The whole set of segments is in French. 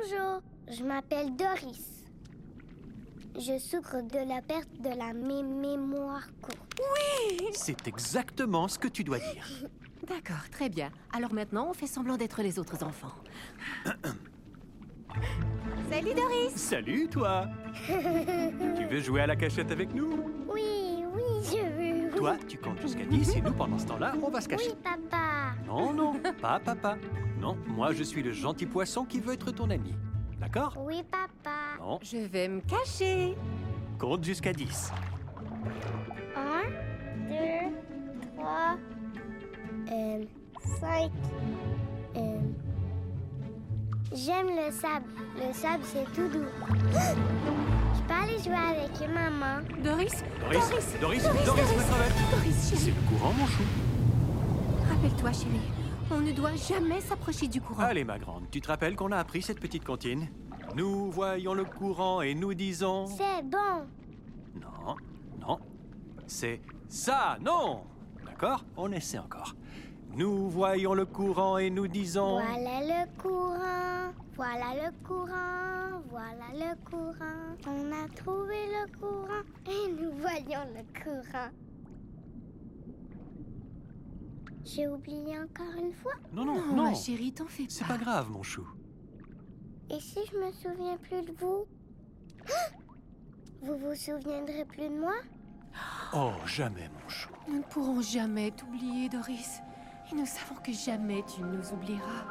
Bonjour, je m'appelle Doris. Je souffre de la perte de la mé- mémoire courte. C'est exactement ce que tu dois dire. D'accord, très bien. Alors maintenant, on fait semblant d'être les autres enfants. Salut Doris Salut, toi Tu veux jouer à la cachette avec nous? Oui, oui, je veux. oui. Toi, tu comptes jusqu'à 10 et nous, pendant ce temps-là, on va se cacher. Oui, papa. Non, non, pas papa. Non, moi, je suis le gentil poisson qui veut être ton ami. D'accord? Oui, papa. Non, Je vais me cacher. compte jusqu'à 10. Un, deux, trois, euh, cinq. euh, J'aime le sable. Le sable, c'est tout doux. Je peux aller jouer avec maman. Doris Doris, Doris, Doris, ma crevette. Doris, C'est chérie. le courant, mon chou. Rappelle-toi, chérie. On ne doit jamais s'approcher du courant. Allez, ma grande, tu te rappelles qu'on a appris cette petite comptine Nous voyons le courant et nous disons... C'est bon. Non, non. C'est ça, non D'accord On essaie encore. Nous voyons le courant et nous disons... Voilà le courant. Voilà le courant. Voilà le courant. On a trouvé le courant et nous voyons le courant. J'ai oublié encore une fois. Non, non, Non, non. ma chérie, t'en fais C'est pas. pas grave, mon chou. Et si je me souviens plus de vous? Vous vous souviendrez plus de moi? Oh, jamais, mon chou. Nous ne pourrons jamais t'oublier, Doris. Et nous savons que jamais tu nous oublieras.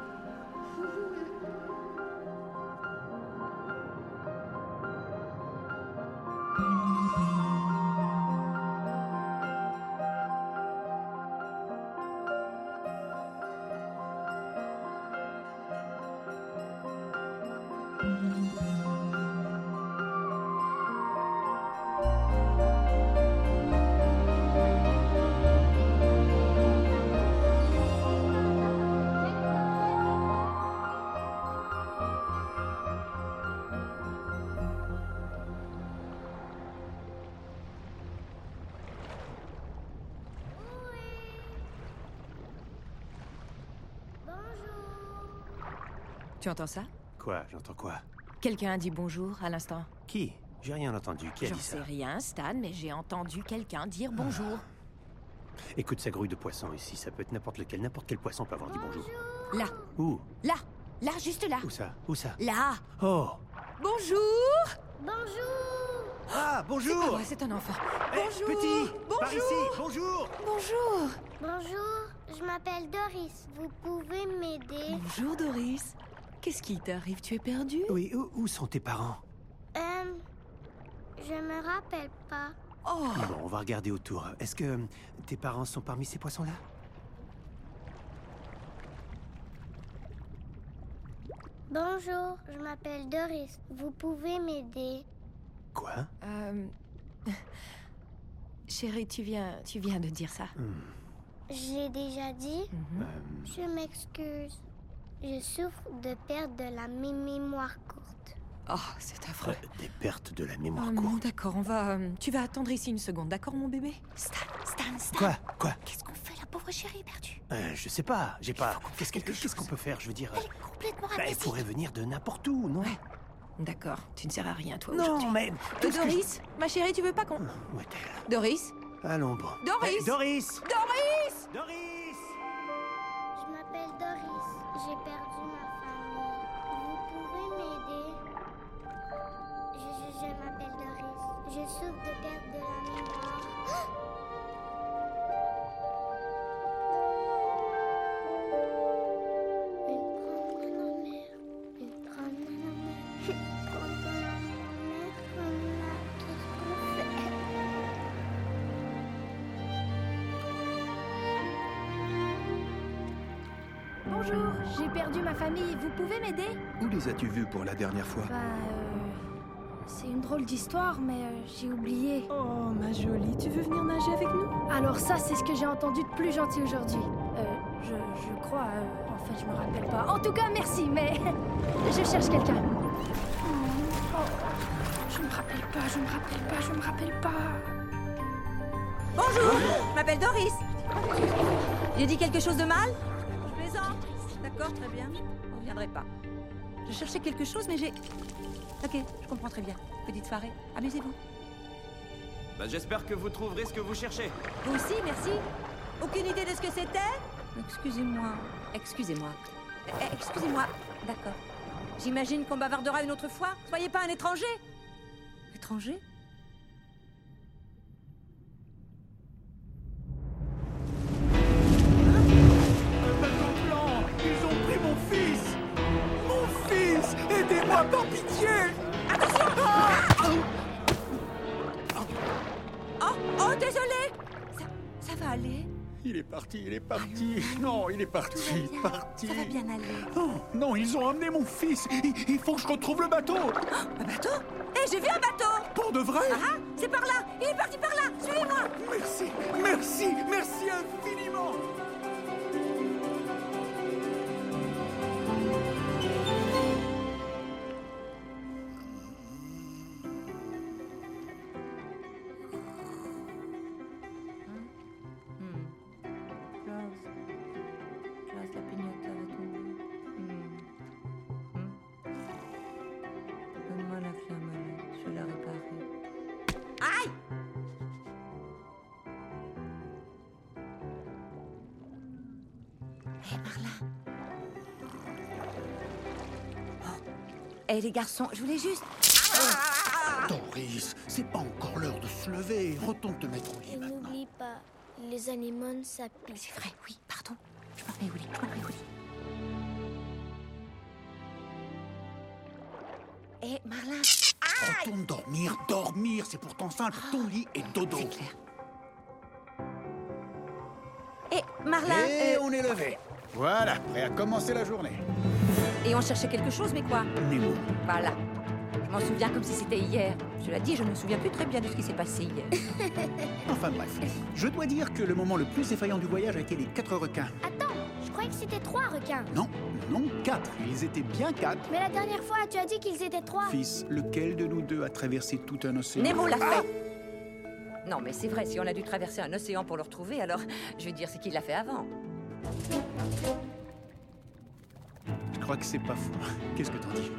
Tu entends ça? Quoi? J'entends quoi? Quelqu'un a dit bonjour à l'instant. Qui? J'ai rien entendu. Qui a J'en dit sais ça? rien, Stan, mais j'ai entendu quelqu'un dire bonjour. Écoute, sa grouille de poisson ici, ça peut être n'importe lequel. N'importe quel poisson peut avoir dit bonjour. Là, Où? Là, là, juste là. Où ça? Où ça? Là. Oh Bonjour Bonjour. Ah, bonjour Ouais, c'est un enfant. Eh, Bonjour Petit Bonjour Par ici Bonjour Bonjour Bonjour. Je m'appelle Doris. Vous pouvez m'aider Bonjour, Doris. Qu'est-ce qui t'arrive? Tu es perdu? Oui, où, où sont tes parents? Euh, je me rappelle pas. Oh Bon, on va regarder autour. Est-ce que tes parents sont parmi ces poissons-là? Bonjour. Je m'appelle Doris. Vous pouvez m'aider? Quoi? Euh... Chérie, tu viens, tu viens de dire ça. J'ai déjà dit. Mhm. Euh, Je m'excuse. Je souffre de perte de la mé- mémoire courte. Oh, c'est affreux. euh, Des pertes de la mémoire Oh non, courte. d'accord, on va... euh, tu vas attendre ici une seconde, d'accord, mon bébé? Stan, Stan, Stan Quoi Quoi? Qu'est-ce qu'on fait, la pauvre chérie perdue? Euh, Je sais pas, j'ai pas... Qu'est-ce qu'on peut faire Je veux dire... euh, Elle est complètement bah, elle pourrait venir de n'importe où, non? Ouais. D'accord, tu ne sers à rien, toi. Non, mais... Je- Doris, ma chérie, tu veux pas qu'on... Où est-elle Doris? Allons bon. Doris Doris Doris Doris. J'ai perdu ma famille. Vous pouvez m'aider? Je, m'appelle Doris. Je souffre de perte de la mémoire. J'ai perdu ma famille, vous pouvez m'aider? Où les as-tu vus pour la dernière fois? Bah, euh, c'est une drôle d'histoire, mais euh, j'ai oublié. Oh, ma jolie, tu veux venir nager avec nous? Alors ça, c'est ce que j'ai entendu de plus gentil aujourd'hui. Euh, je, je crois, euh, en fait, je me rappelle pas. En tout cas, merci, mais je cherche quelqu'un. Oh, je me rappelle pas, je me rappelle pas, je me rappelle pas. Bonjour, je m'appelle Doris. J'ai dit quelque chose de mal? D'accord, très bien. Vous reviendrez pas. Je cherchais quelque chose, mais j'ai... Ok, je comprends très bien. Petite soirée, amusez-vous. Bah, j'espère que vous trouverez ce que vous cherchez. Vous aussi, merci. Aucune idée de ce que c'était? Excusez-moi. Excusez-moi. Eh, Excusez-moi. D'accord. J'imagine qu'on bavardera une autre fois. Soyez pas un étranger. Étranger? Est parti. Non, il est parti, Tout va bien. parti. Ça va bien aller. Oh, non, ils ont emmené mon fils. Il, il faut que je retrouve le bateau. Un bateau? Eh, j'ai vu un bateau! Pour de vrai? Ah, ah, c'est par là. Il est parti par là. Suivez-moi. Merci, merci, merci infiniment Eh, les garçons, je voulais juste... Doris, c'est pas encore l'heure de se lever. Retourne te mettre au lit Et maintenant. n'oublie pas, les anémones, ça pique. C'est vrai, oui, pardon. Je m'en vais au lit, je m'en vais au lit. Eh, Marlin Retourne dormir, dormir, c'est pourtant simple. Ton lit et dodo. C'est clair. Eh, Marlin Et euh, on est levé. Voilà, prêt à commencer la journée. Et on cherchait quelque chose, mais quoi Nemo. Voilà. Je m'en souviens comme si c'était hier. Je l'ai dit, je ne me souviens plus très bien de ce qui s'est passé hier. Enfin bref, je dois dire que le moment le plus effrayant du voyage a été les quatre requins. Attends, je croyais que c'était trois requins. Non, non, quatre. Ils étaient bien quatre. Mais la dernière fois, tu as dit qu'ils étaient trois. Fils, lequel de nous deux a traversé tout un océan Nemo l'a fait. Non, mais c'est vrai, si on a dû traverser un océan pour le retrouver, alors je veux dire, c'est qu'il l'a fait avant. Je crois que c'est pas faux. Qu'est-ce que t'en dis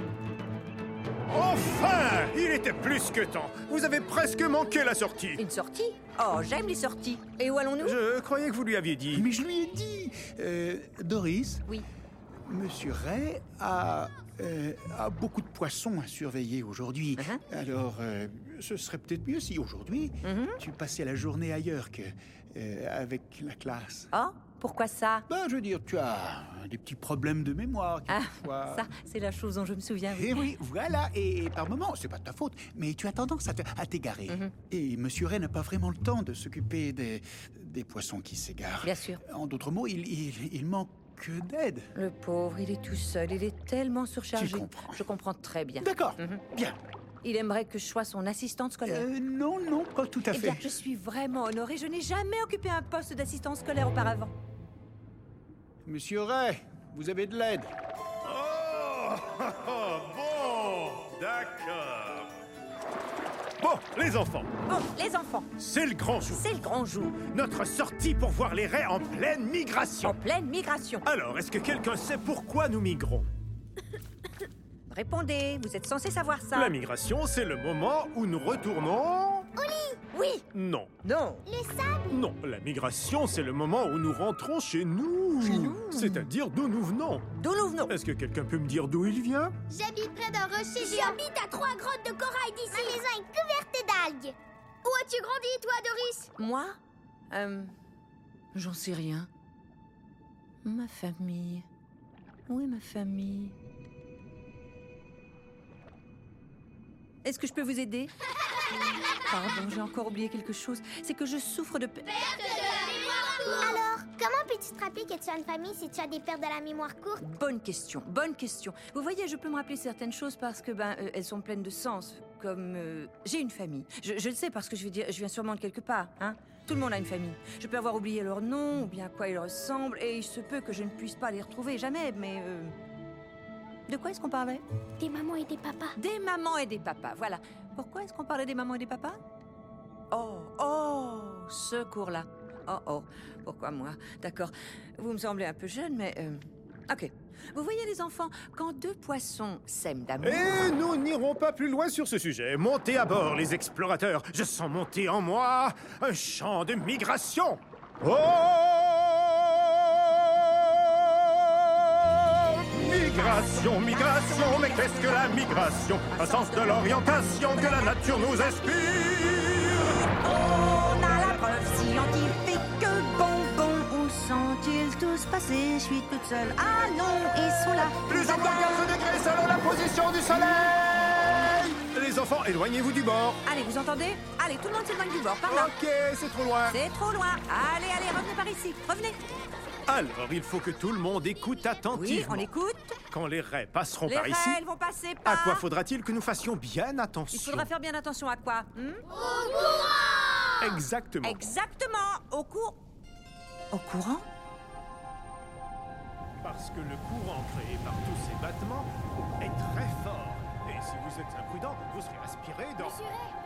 Enfin Il était plus que temps Vous avez presque manqué la sortie Une sortie Oh, j'aime les sorties. Et où allons-nous Je croyais que vous lui aviez dit. Mais je lui ai dit euh, Doris, Oui. Monsieur Ray a, euh, a beaucoup de poissons à surveiller aujourd'hui. Uh-huh. Alors, euh, ce serait peut-être mieux si aujourd'hui Mhm. tu passais la journée ailleurs que euh, avec la classe. Oh, pourquoi ça Ben, je veux dire, tu as des petits problèmes de mémoire Ah, quelquefois. ça, c'est la chose dont je me souviens. oui. Eh oui, voilà, et, et par moments, c'est pas de ta faute, mais tu as tendance à te- à t'égarer. Mhm. Et Monsieur Ray n'a pas vraiment le temps de s'occuper des, des poissons qui s'égarent. Bien sûr. En d'autres mots, il, il, il manque d'aide. Le pauvre, il est tout seul, il est tellement surchargé. Comprends. Je comprends très bien. D'accord, Mhm. bien. Il aimerait que je sois son assistante scolaire. Euh, non, non, pas tout à eh fait. bien, je suis vraiment honorée. Je n'ai jamais occupé un poste d'assistante scolaire auparavant. Monsieur Ray, vous avez de l'aide. Oh, bon D'accord Bon, les enfants, Bon, les enfants, c'est le grand jour. c'est le grand jour. Notre sortie pour voir les raies en pleine En migration. pleine migration. Alors, est-ce que quelqu'un sait pourquoi nous migrons? Répondez, vous êtes censé savoir ça. La migration, c'est le moment où nous retournons... Oui. Non, Non. Les sables non. La migration, c'est le moment où nous rentrons chez nous. Chez nous C'est-à-dire d'où nous venons. D'où nous venons Est-ce que quelqu'un peut me dire d'où il vient? J'habite près d'un rocher géant. J'habite à trois grottes de corail d'ici. Ma maison est couverte d'algues. Où as-tu grandi, toi, Doris? Moi? Euh. J'en sais rien. Ma famille. Où est ma famille? Est-ce que je peux vous aider? Pardon, j'ai encore oublié quelque chose. C'est que je souffre de... pe- Alors, comment peux-tu te rappeler que tu as une famille si tu as des pertes de la mémoire courte? Bonne question, bonne question. Vous voyez, je peux me rappeler certaines choses parce que ben euh, elles sont pleines de sens. Comme euh, j'ai une famille. Je, je le sais parce que je veux dire, je viens sûrement de quelque part. Hein Tout le monde a une famille. Je peux avoir oublié leur nom ou bien à quoi ils ressemblent et il se peut que je ne puisse pas les retrouver jamais. Mais euh, de quoi est-ce qu'on parlait? Des mamans et des papas. Des mamans et des papas. Voilà. Pourquoi est-ce qu'on parlait des mamans et des papas? Oh, oh, ce cours-là. Oh, oh. Pourquoi moi? D'accord. Vous me semblez un peu jeune, mais... euh, Ok. Vous voyez les enfants, quand deux poissons s'aiment d'amour... Et nous n'irons pas plus loin sur ce sujet. Montez à bord, les explorateurs. Je sens monter en moi un chant de migration. Oh Migration, migration, mais qu'est-ce que la migration? Un sens de l'orientation que la nature nous inspire. On a la preuve scientifique que bonbon, où sont-ils tous passés? Je suis toute seule. Ah non, ils sont là. Plus ou moins 15 degrés selon la position du soleil Les enfants, éloignez-vous du bord. Allez, vous entendez? Allez, tout le monde s'éloigne du bord, par là. Ok, c'est trop loin. C'est trop loin. Allez, allez, revenez par ici. Revenez. Alors, il faut que tout le monde écoute attentivement. Oui, on écoute. Quand les raies passeront Les par ici, raies, elles vont passer par... à quoi faudra-t-il que nous fassions bien attention? Il faudra faire bien attention à quoi hmm? Exactement. Exactement. Au cours... Au courant? Parce que le courant créé par tous ces battements est très fort. Et si vous êtes imprudent, vous serez aspiré dans... Monsieur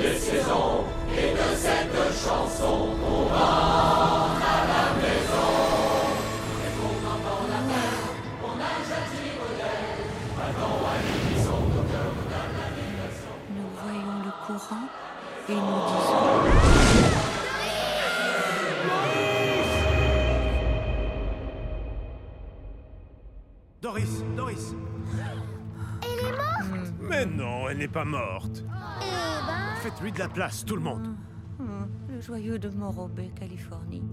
de la place, tout le monde. Hmm, Le joyau de Morobé, Californie.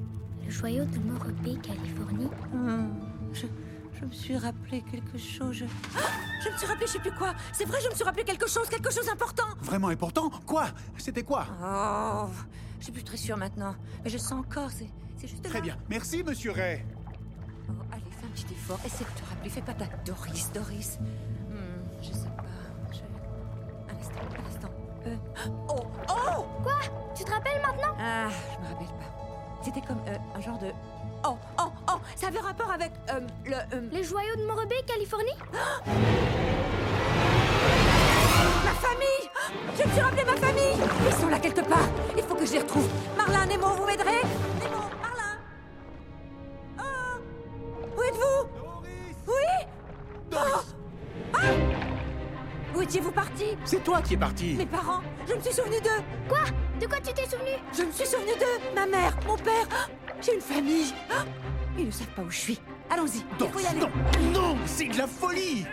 Le joyau de Morobé, Californie? Hmm, Je, je me suis rappelé quelque chose. Je... Ah je me suis rappelé, je sais plus quoi. C'est vrai, je me suis rappelé quelque chose, quelque chose d'important. Vraiment important? Quoi? C'était quoi? Oh, je suis plus très sûre maintenant. Mais je sens encore, c'est, c'est juste Très là. bien. Merci, monsieur Ray. Oh, allez, fais un petit effort. Essaie de te rappeler. Fais pas ta Doris, Doris. Hmm, je sais pas. Je... Un instant, un instant. Euh... Oh, oh Quoi? Tu te rappelles maintenant? Ah, je me rappelle pas. C'était comme euh, un genre de... Oh, oh, oh Ça avait rapport avec euh, le... euh, Le joyau de Morobé, Californie? Ma famille! Je me suis rappelé ma famille! Ils sont là quelque part. Il faut que je les retrouve. Marlin, Nemo, vous m'aiderez Nemo, Marlin. Oh Où êtes-vous? Oui? Doris. Ah Où étiez-vous parti C'est toi qui es parti. Mes parents Je me suis souvenu d'eux. Quoi? De quoi tu t'es souvenu? Je me suis souvenu d'eux. Ma mère, mon père. J'ai une famille. Ah, Ils ne savent pas où je suis. Allons-y, il faut y Doris, aller. non Non, c'est de la folie.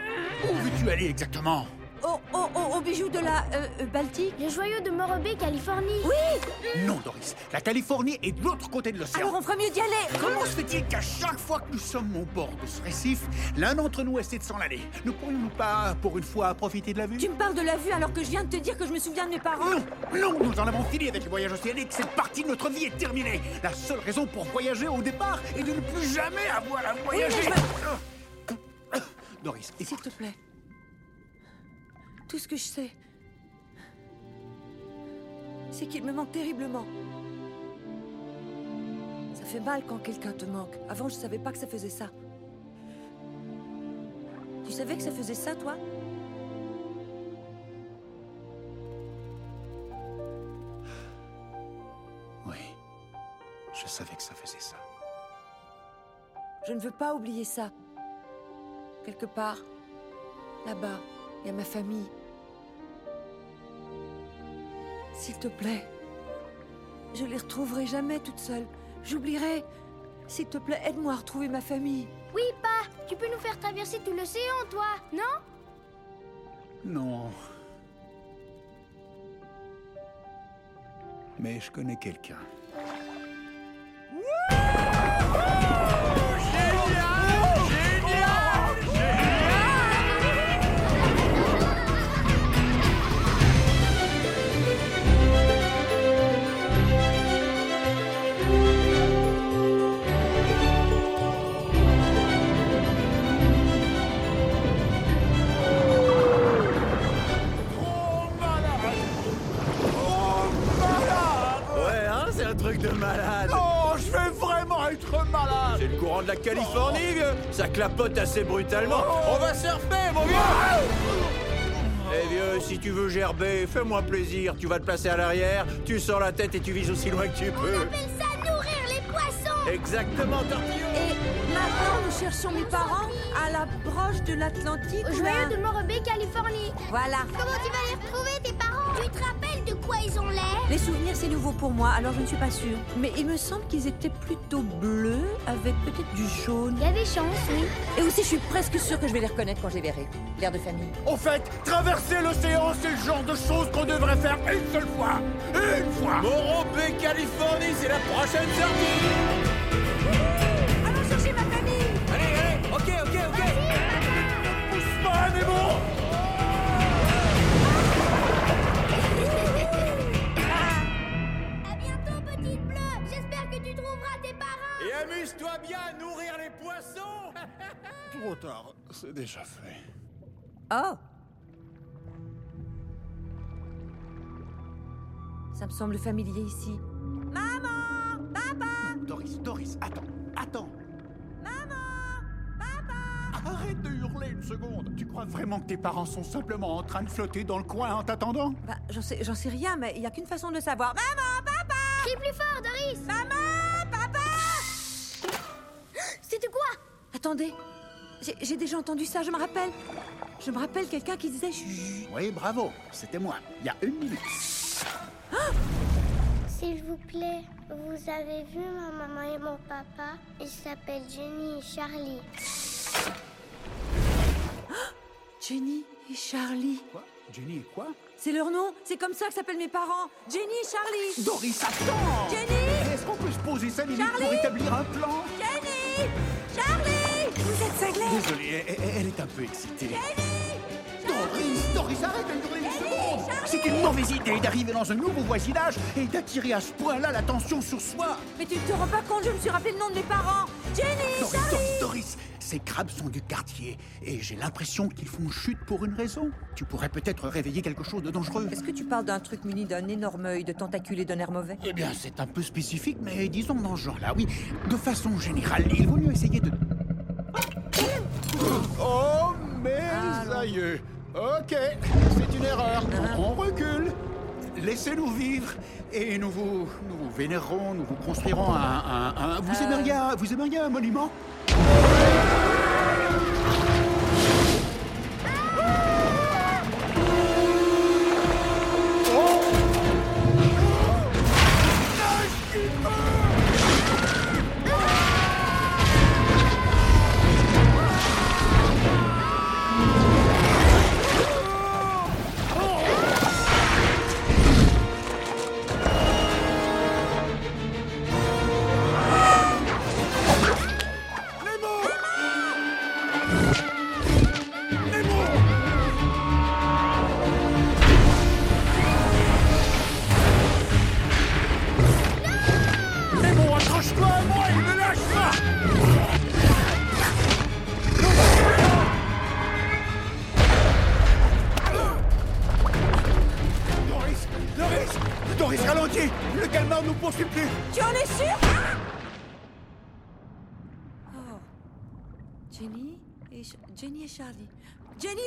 Où veux-tu aller exactement? Au, au, au, au bijou de la euh, euh, Baltique. Le joyau de Morobé, Californie. Oui. Non, Doris, la Californie est de l'autre côté de l'océan. Alors on ferait mieux d'y aller. Comment se fait-il qu'à chaque fois que nous sommes au bord de ce récif, l'un d'entre nous essaie de s'en aller? Ne pourrions-nous pas, pour une fois, profiter de la vue? Tu me parles de la vue alors que je viens de te dire que je me souviens de mes parents. Non, non, nous en avons fini avec le voyage océanique. Cette partie de notre vie est terminée. La seule raison pour voyager au départ est de ne plus jamais avoir à voyager. Doris, S'il te plaît. Tout ce que je sais, c'est qu'il me manque terriblement. Ça fait mal quand quelqu'un te manque. Avant, je savais pas que ça faisait ça. Tu savais que ça faisait ça, toi? Oui, je savais que ça faisait ça. Je ne veux pas oublier ça. Quelque part, là-bas, il y a ma famille. S'il te plaît, je les retrouverai jamais toute seule. J'oublierai. S'il te plaît, aide-moi à retrouver ma famille. Oui, pas Tu peux nous faire traverser tout l'océan, toi, non? Non. Mais je connais quelqu'un. La Californie, vieux Ça clapote assez brutalement. On va surfer, mon vieux Eh vieux, si tu veux gerber, fais-moi plaisir. Tu vas te placer à l'arrière, tu sors la tête et tu vises aussi loin que tu peux. appelle ça nourrir les poissons Exactement, Tortillon Et maintenant, nous cherchons mes parents à la broche de l'Atlantique. Au joyau de Morobé, Californie. Voilà. Comment tu vas les retrouver, quoi ils ont l'air? Les souvenirs, c'est nouveau pour moi, alors je ne suis pas sûre. Mais il me semble qu'ils étaient plutôt bleus, avec peut-être du jaune. Il y avait chance, oui. Et aussi, je suis presque sûre que je vais les reconnaître quand je les verrai. L'air de famille. Au fait, traverser l'océan, c'est le genre de choses qu'on devrait faire une seule fois. Une fois. Morobé, Californie, c'est la prochaine sortie poissons Trop tard, c'est déjà fait. Oh Ça me semble familier ici. Maman Papa Doris, Doris, attends, attends. Maman Papa Arrête de hurler une seconde. Tu crois vraiment que tes parents sont simplement en train de flotter dans le coin en t'attendant? Bah, j'en sais, j'en sais rien, mais il n'y a qu'une façon de le savoir. Maman Papa Crie plus fort, Doris. Maman Papa C'était quoi? Attendez, j'ai déjà entendu ça, je me rappelle. Je me rappelle quelqu'un qui disait chut. Oui, bravo, c'était moi, il y a une minute. S'il vous plaît, vous avez vu ma maman et mon papa? Ils s'appellent Jenny et Charlie. Jenny et Charlie. Quoi? Jenny et quoi? C'est leur nom, c'est comme ça que s'appellent mes parents. Jenny et Charlie. Doris, attends Jenny? Est-ce qu'on peut se poser 5 minutes pour Charlie? établir un plan? Jenny? Charlie Vous êtes cinglés Désolé, elle, elle est un peu excitée. Doris, Doris, arrête de hurler une seconde C'est une mauvaise idée d'arriver dans un nouveau voisinage et d'attirer à ce point-là l'attention sur soi Mais tu ne te rends pas compte, je me suis rappelé le nom de mes parents. Jenny Charlie Doris, ces crabes sont du quartier et j'ai l'impression qu'ils font chute pour une raison. Tu pourrais peut-être réveiller quelque chose de dangereux. Est-ce que tu parles d'un truc muni d'un énorme œil, de tentacules et d'un air mauvais? Eh bien, c'est un peu spécifique, mais disons dans ce genre-là, oui. De façon générale, il vaut mieux essayer de... Oh, mes aïeux Ok, c'est une erreur. On recule. Laissez-nous vivre et nous vous, nous vous vénérerons, nous vous construirons un... un- un- Vous, aimeriez, un- vous aimeriez un monument? Thank you.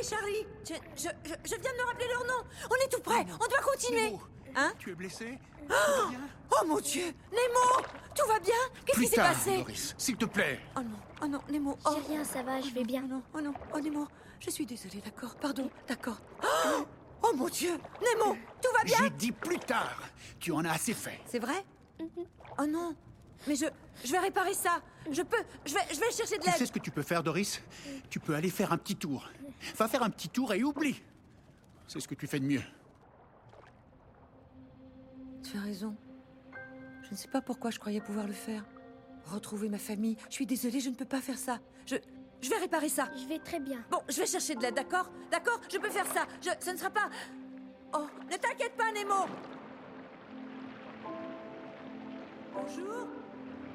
Charlie je, je, je, je viens de me rappeler leur nom. On est tout près On doit continuer. Nemo, Hein Tu es blessé? Oh, oh mon Dieu Nemo Tout va bien? Qu'est-ce qui s'est tard, passé? Doris, s'il te plaît. Oh non, oh non, Nemo oh. J'ai rien, ça va, je vais bien. Oh non, oh non, oh Nemo Je suis désolée, d'accord Pardon, d'accord. Oh, oh mon Dieu Nemo Tout va bien? J'ai dit plus tard Tu en as assez fait. C'est vrai? Oh non Mais je, je vais réparer ça. Je peux, je vais, je vais chercher de Tu sais l'aide ce que tu peux faire, Doris? Tu peux aller faire un petit tour. Va faire un petit tour et oublie. C'est ce que tu fais de mieux. Tu as raison. Je ne sais pas pourquoi je croyais pouvoir le faire. Retrouver ma famille. Je suis désolée, je ne peux pas faire ça. Je, je vais réparer ça. Je vais très bien. Bon, je vais chercher de l'aide, d'accord? D'accord? Je peux faire ça. Je, ce ne sera pas. Oh, ne t'inquiète pas, Nemo. Bonjour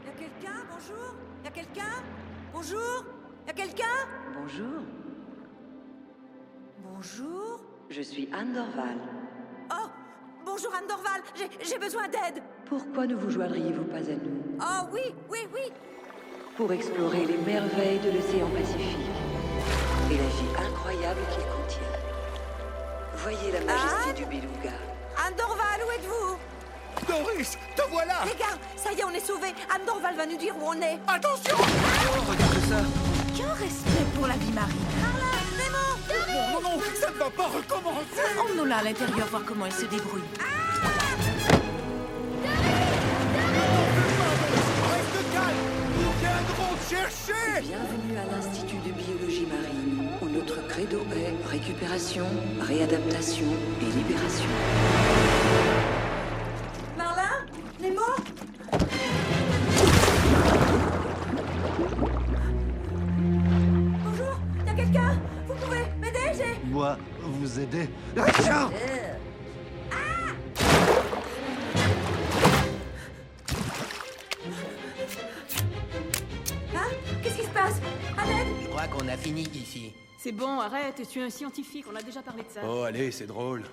Y a quelqu'un? Bonjour Y a quelqu'un? Bonjour Y a quelqu'un? Bonjour, Bonjour je suis Anne Dorval. Oh Bonjour Anne Dorval, j'ai- besoin d'aide Pourquoi ne vous joindriez-vous pas à nous? Oh oui, oui, oui pour explorer les merveilles de l'océan Pacifique et la vie incroyable qu'il contient. Voyez la majesté du beluga. Anne Dorval, où êtes-vous? Doris, te voilà Les gars, ça y est, on est sauvés. Anne Dorval va nous dire où on est. Attention regarde ça Qu'un respect pour la vie marine. Non, non, ça ne va pas recommencer Emmenons-la à l'intérieur voir comment elle se débrouille. Te chercher Bienvenue à l'Institut de biologie marine, où notre credo est récupération, réadaptation et libération. Moi, vous aider Hein Qu'est-ce qui se passe? Je crois qu'on a fini ici? C'est bon, arrête, tu es un scientifique, on a déjà parlé de ça. Oh, allez, c'est drôle.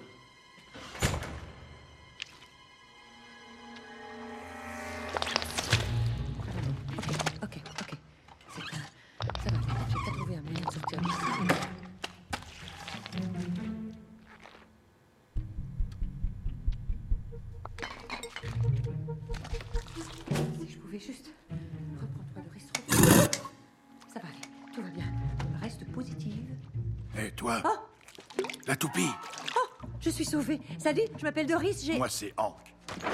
Salut, je m'appelle Doris, j'ai... Moi, c'est Hank.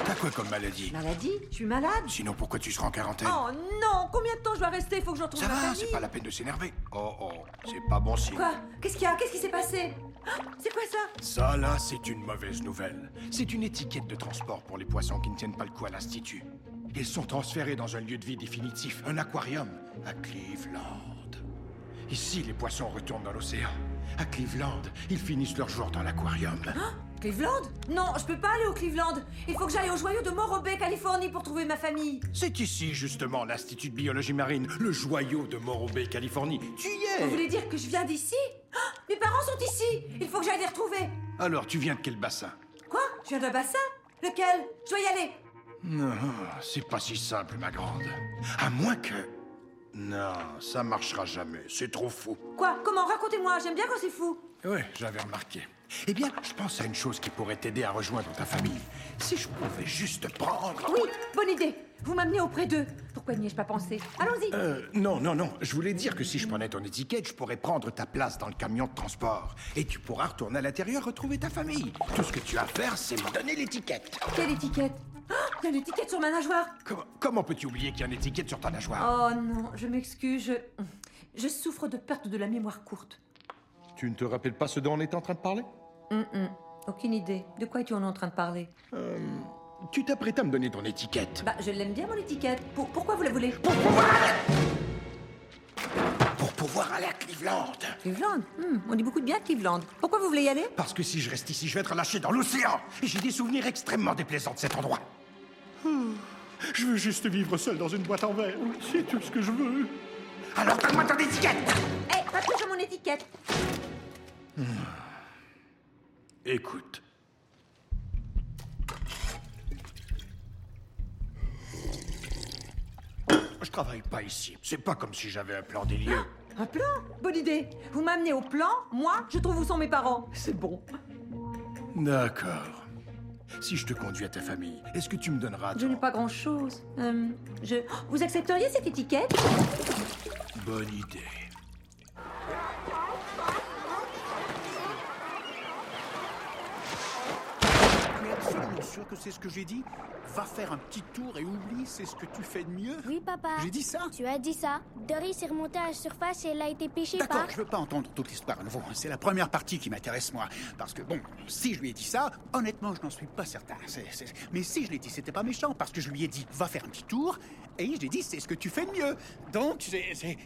T'as quoi comme maladie Maladie Je suis malade Sinon, pourquoi tu seras en quarantaine Oh non Combien de temps je dois rester Faut que je retrouve Ça ma va, famille c'est pas la peine de s'énerver. Oh, oh, c'est pas bon signe. Quoi Qu'est-ce qu'il y a Qu'est-ce qui s'est passé Ah, C'est quoi ça Ça, là, c'est une mauvaise nouvelle. C'est une étiquette de transport pour les poissons qui ne tiennent pas le coup à l'Institut. Ils sont transférés dans un lieu de vie définitif, un aquarium, à Cleveland. Ici, les poissons retournent dans l'océan. À Cleveland, ils finissent leur jour dans l'aquarium. Cleveland? Non, je peux pas aller au Cleveland. Il faut que j'aille au joyau de Morro Bay, Californie, pour trouver ma famille. C'est ici, justement, l'Institut de biologie marine, le joyau de Morro Bay, Californie. Tu y es Vous voulez dire que je viens d'ici? Ah, Mes parents sont ici. Il faut que j'aille les retrouver. Alors, tu viens de quel bassin? Quoi? Je viens d'un bassin? Lequel? Je dois y aller. Non, c'est pas si simple, ma grande. À moins que... Non, ça marchera jamais. C'est trop fou. Quoi? Comment? Racontez-moi. J'aime bien quand c'est fou. Oui, j'avais remarqué. Eh bien, je pense à une chose qui pourrait t'aider à rejoindre ta famille. Si je pouvais juste prendre... Oui, bonne idée. Vous m'amenez auprès d'eux. Pourquoi n'y ai-je pas pensé? Allons-y. Euh, non, non, non. Je voulais dire que si je prenais ton étiquette, je pourrais prendre ta place dans le camion de transport. Et tu pourras retourner à l'intérieur retrouver ta famille. Tout ce que tu as à faire, c'est me donner l'étiquette. Quelle étiquette? Ah, Il y a une étiquette sur ma nageoire. Comment, comment peux-tu oublier qu'il y a une étiquette sur ta nageoire? Oh non, je m'excuse. Je... je souffre de perte de la mémoire courte. Tu ne te rappelles pas ce dont on est en train de parler? Hum, hum. Aucune idée. De quoi es-tu en train de parler Euh, Tu t'apprêtes à me donner ton étiquette. Bah, je l'aime bien, mon étiquette. Pour- pourquoi vous la voulez Pour pouvoir aller à Cleveland. Cleveland Hum, On dit beaucoup de bien de Cleveland. Pourquoi vous voulez y aller Parce que si je reste ici, je vais être lâché dans l'océan. Et j'ai des souvenirs extrêmement déplaisants de cet endroit. Hmm. Je veux juste vivre seul dans une boîte en verre. C'est tout ce que je veux. Alors donne-moi ton étiquette Eh, pas touche à mon étiquette Écoute. Je travaille pas ici. C'est pas comme si j'avais un plan délire. Un plan? Bonne idée. Vous m'amenez au plan, moi, je trouve où sont mes parents. C'est bon. D'accord. Si je te conduis à ta famille, est-ce que tu me donneras Je n'ai pas grand-chose. Euh, je... Vous accepteriez cette étiquette? Bonne idée. Tu es absolument sûr que c'est ce que j'ai dit Va faire un petit tour et oublie, c'est ce que tu fais de mieux Oui, papa. J'ai dit ça Tu as dit ça. Doris est remontée à la surface et elle a été pêchée D'accord, par... je veux pas entendre toute l'histoire à nouveau. C'est la première partie qui m'intéresse, moi. Parce que, bon, si je lui ai dit ça, honnêtement, je n'en suis pas certain. C'est- Mais si je l'ai dit, c'était pas méchant, parce que je lui ai dit, va faire un petit tour, et je lui ai dit, c'est ce que tu fais de mieux. Donc, c'est... c'est-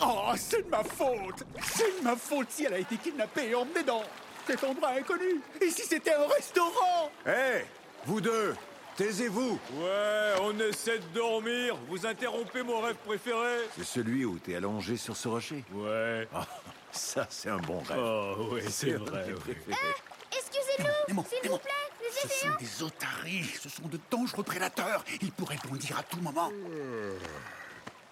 Oh, c'est de ma faute C'est de ma faute si elle a été kidnappée et emmenée dans cet endroit inconnu. Et si c'était un restaurant? Hé Vous deux Taisez-vous Ouais, on essaie de dormir. Vous interrompez mon rêve préféré. C'est celui où t'es allongé sur ce rocher Ouais. ça, c'est un bon rêve. Oh, ouais, c'est vrai. oui. Excusez-nous, s'il vous plaît, Ce sont des otaries, ce sont de dangereux prédateurs. Ils pourraient bondir à tout moment. Euh,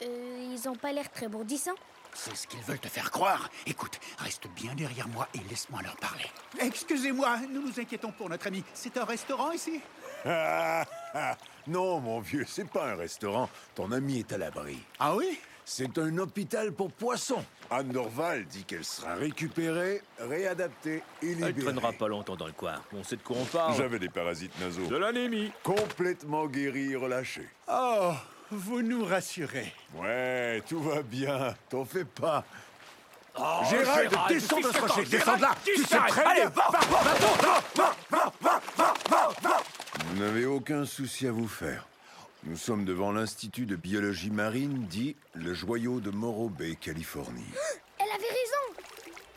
ils ont pas l'air très bourdissants. C'est ce qu'ils veulent te faire croire. Écoute, reste bien derrière moi et laisse-moi leur parler. Excusez-moi, nous nous inquiétons pour notre ami. C'est un restaurant ici? Ah, ah, non, mon vieux, c'est pas un restaurant. Ton ami est à l'abri. Ah oui? C'est un hôpital pour poissons. Anne Dorval dit qu'elle sera récupérée, réadaptée et libérée. Elle traînera pas longtemps dans le coin. On sait de quoi on parle. J'avais des parasites nasaux. De l'anémie. Complètement guéri et relâché. Oh, vous nous rassurez. Ouais, tout va bien. T'en fais pas. Oh, Gérald, Gérald, descends de ce rocher, descends de là tu Tu sais très Allez, bien va, va, va, va, va, va, va, va, va, va. Vous n'avez aucun souci à vous faire. Nous sommes devant l'Institut de biologie marine, dit le joyau de Morro Bay, Californie. Elle avait raison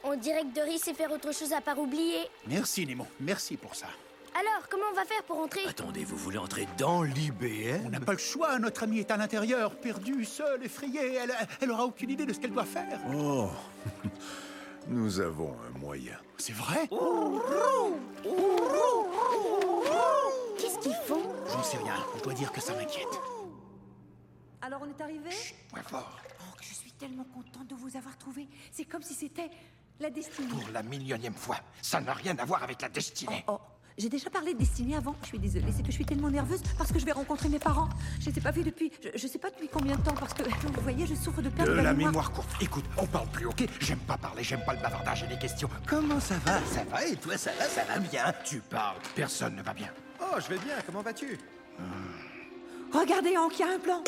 On dirait que Doris sait faire autre chose à part oublier. Merci, Nemo. Merci pour ça. Alors, comment on va faire pour entrer? Attendez, vous voulez entrer dans l'IBM On n'a pas le choix. Notre amie est à l'intérieur, perdue, seule, effrayée. Elle, elle aura aucune idée de ce qu'elle doit faire. Oh, nous avons un moyen. C'est vrai? Qu'est-ce qu'ils font? J'en sais rien. Je dois dire que ça m'inquiète. Alors on est arrivé? Ouais, fort. Oh, je suis tellement contente de vous avoir trouvé. C'est comme si c'était la destinée. Pour la millionième fois, ça n'a rien à voir avec la destinée. Oh, j'ai déjà parlé de destinée avant. Je suis désolée, c'est que je suis tellement nerveuse parce que je vais rencontrer mes parents. Je les ai pas vus depuis, je, je sais pas depuis combien de temps parce que vous voyez, je souffre de De perte de la mémoire courte. Écoute, on parle plus, ok? J'aime pas parler, j'aime pas le bavardage et les questions. Comment ça va? Ça va et toi, ça va, ça va bien? Tu parles, personne ne va bien. Oh, je vais bien, comment vas-tu? Regardez, Hank, il y a un plan.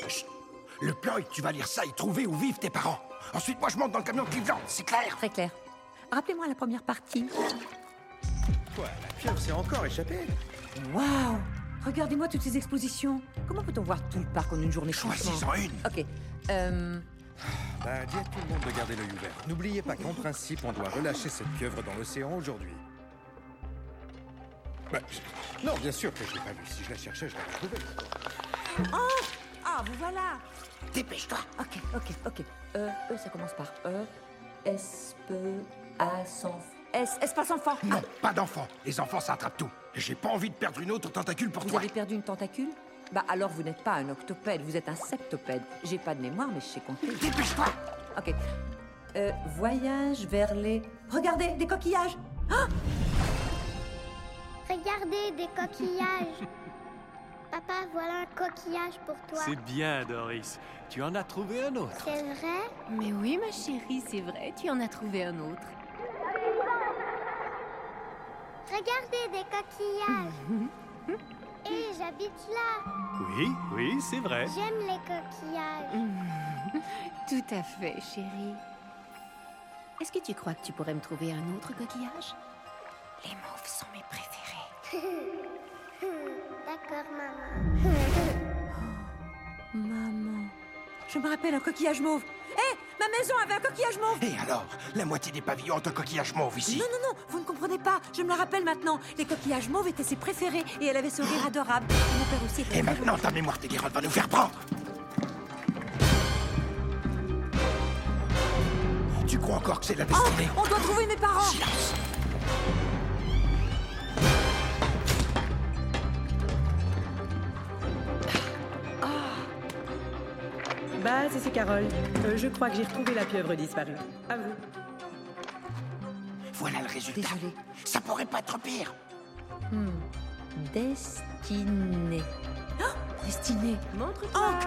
Le plan est que tu vas lire ça et trouver où vivent tes parents. Ensuite, moi, je monte dans le camion de Cleveland, c'est clair Très clair. Rappelez-moi la première partie. Quoi, la pieuvre s'est encore échappée Waouh Regardez-moi toutes ces expositions. Comment peut-on voir tout le parc en une journée Choisis-en une. Ok. Euh, Bah, dis à tout le monde de garder l'œil ouvert. N'oubliez pas qu'en principe, on doit relâcher cette pieuvre dans l'océan aujourd'hui. Bah, je- non, bien sûr que je l'ai pas vue. Si je la cherchais, je l'aurais trouvée. Oh Ah, vous voilà Dépêche-toi Ok, ok, ok. Euh, E, ça commence par E. S, P, A, sans... S, espace enfant? Non, pas d'enfants. Les enfants, ça attrape tout. Et J'ai pas envie de perdre une autre tentacule pour Vous toi. avez perdu une tentacule? Bah alors vous n'êtes pas un octopède, vous êtes un septopède. J'ai pas de mémoire, mais je sais compter. Dépêche-toi Ok. Euh, voyage vers les... Regardez, des coquillages Ah Regardez, des coquillages. Papa, voilà un coquillage pour toi. C'est bien, Doris. Tu en as trouvé un autre. C'est vrai? Mais oui, ma chérie, c'est vrai, tu en as trouvé un autre. Regardez, des coquillages. Et j'habite là. Oui, oui, c'est vrai. J'aime les coquillages. Tout à fait, chérie. Est-ce que tu crois que tu pourrais me trouver un autre coquillage? Les mauves sont mes préférés. D'accord, maman. Maman. Je me rappelle un coquillage mauve. Hé Ma maison avait un coquillage mauve Et alors La moitié des pavillons ont un coquillage mauve ici. Non, non, non, vous ne comprenez pas. Je me la rappelle maintenant. Les coquillages mauves étaient ses préférés et elle avait ce rire adorable. Mon père aussi était Et maintenant, ta mémoire délirante va nous faire prendre Tu crois encore que c'est la destinée? On doit trouver mes parents Silence Bah, c'est Carole. Euh, je crois que j'ai retrouvé la pieuvre disparue. À vous. Voilà le résultat. Ça pourrait pas être pire. Hmm. Destinée. Oh, destinée. Montre-toi.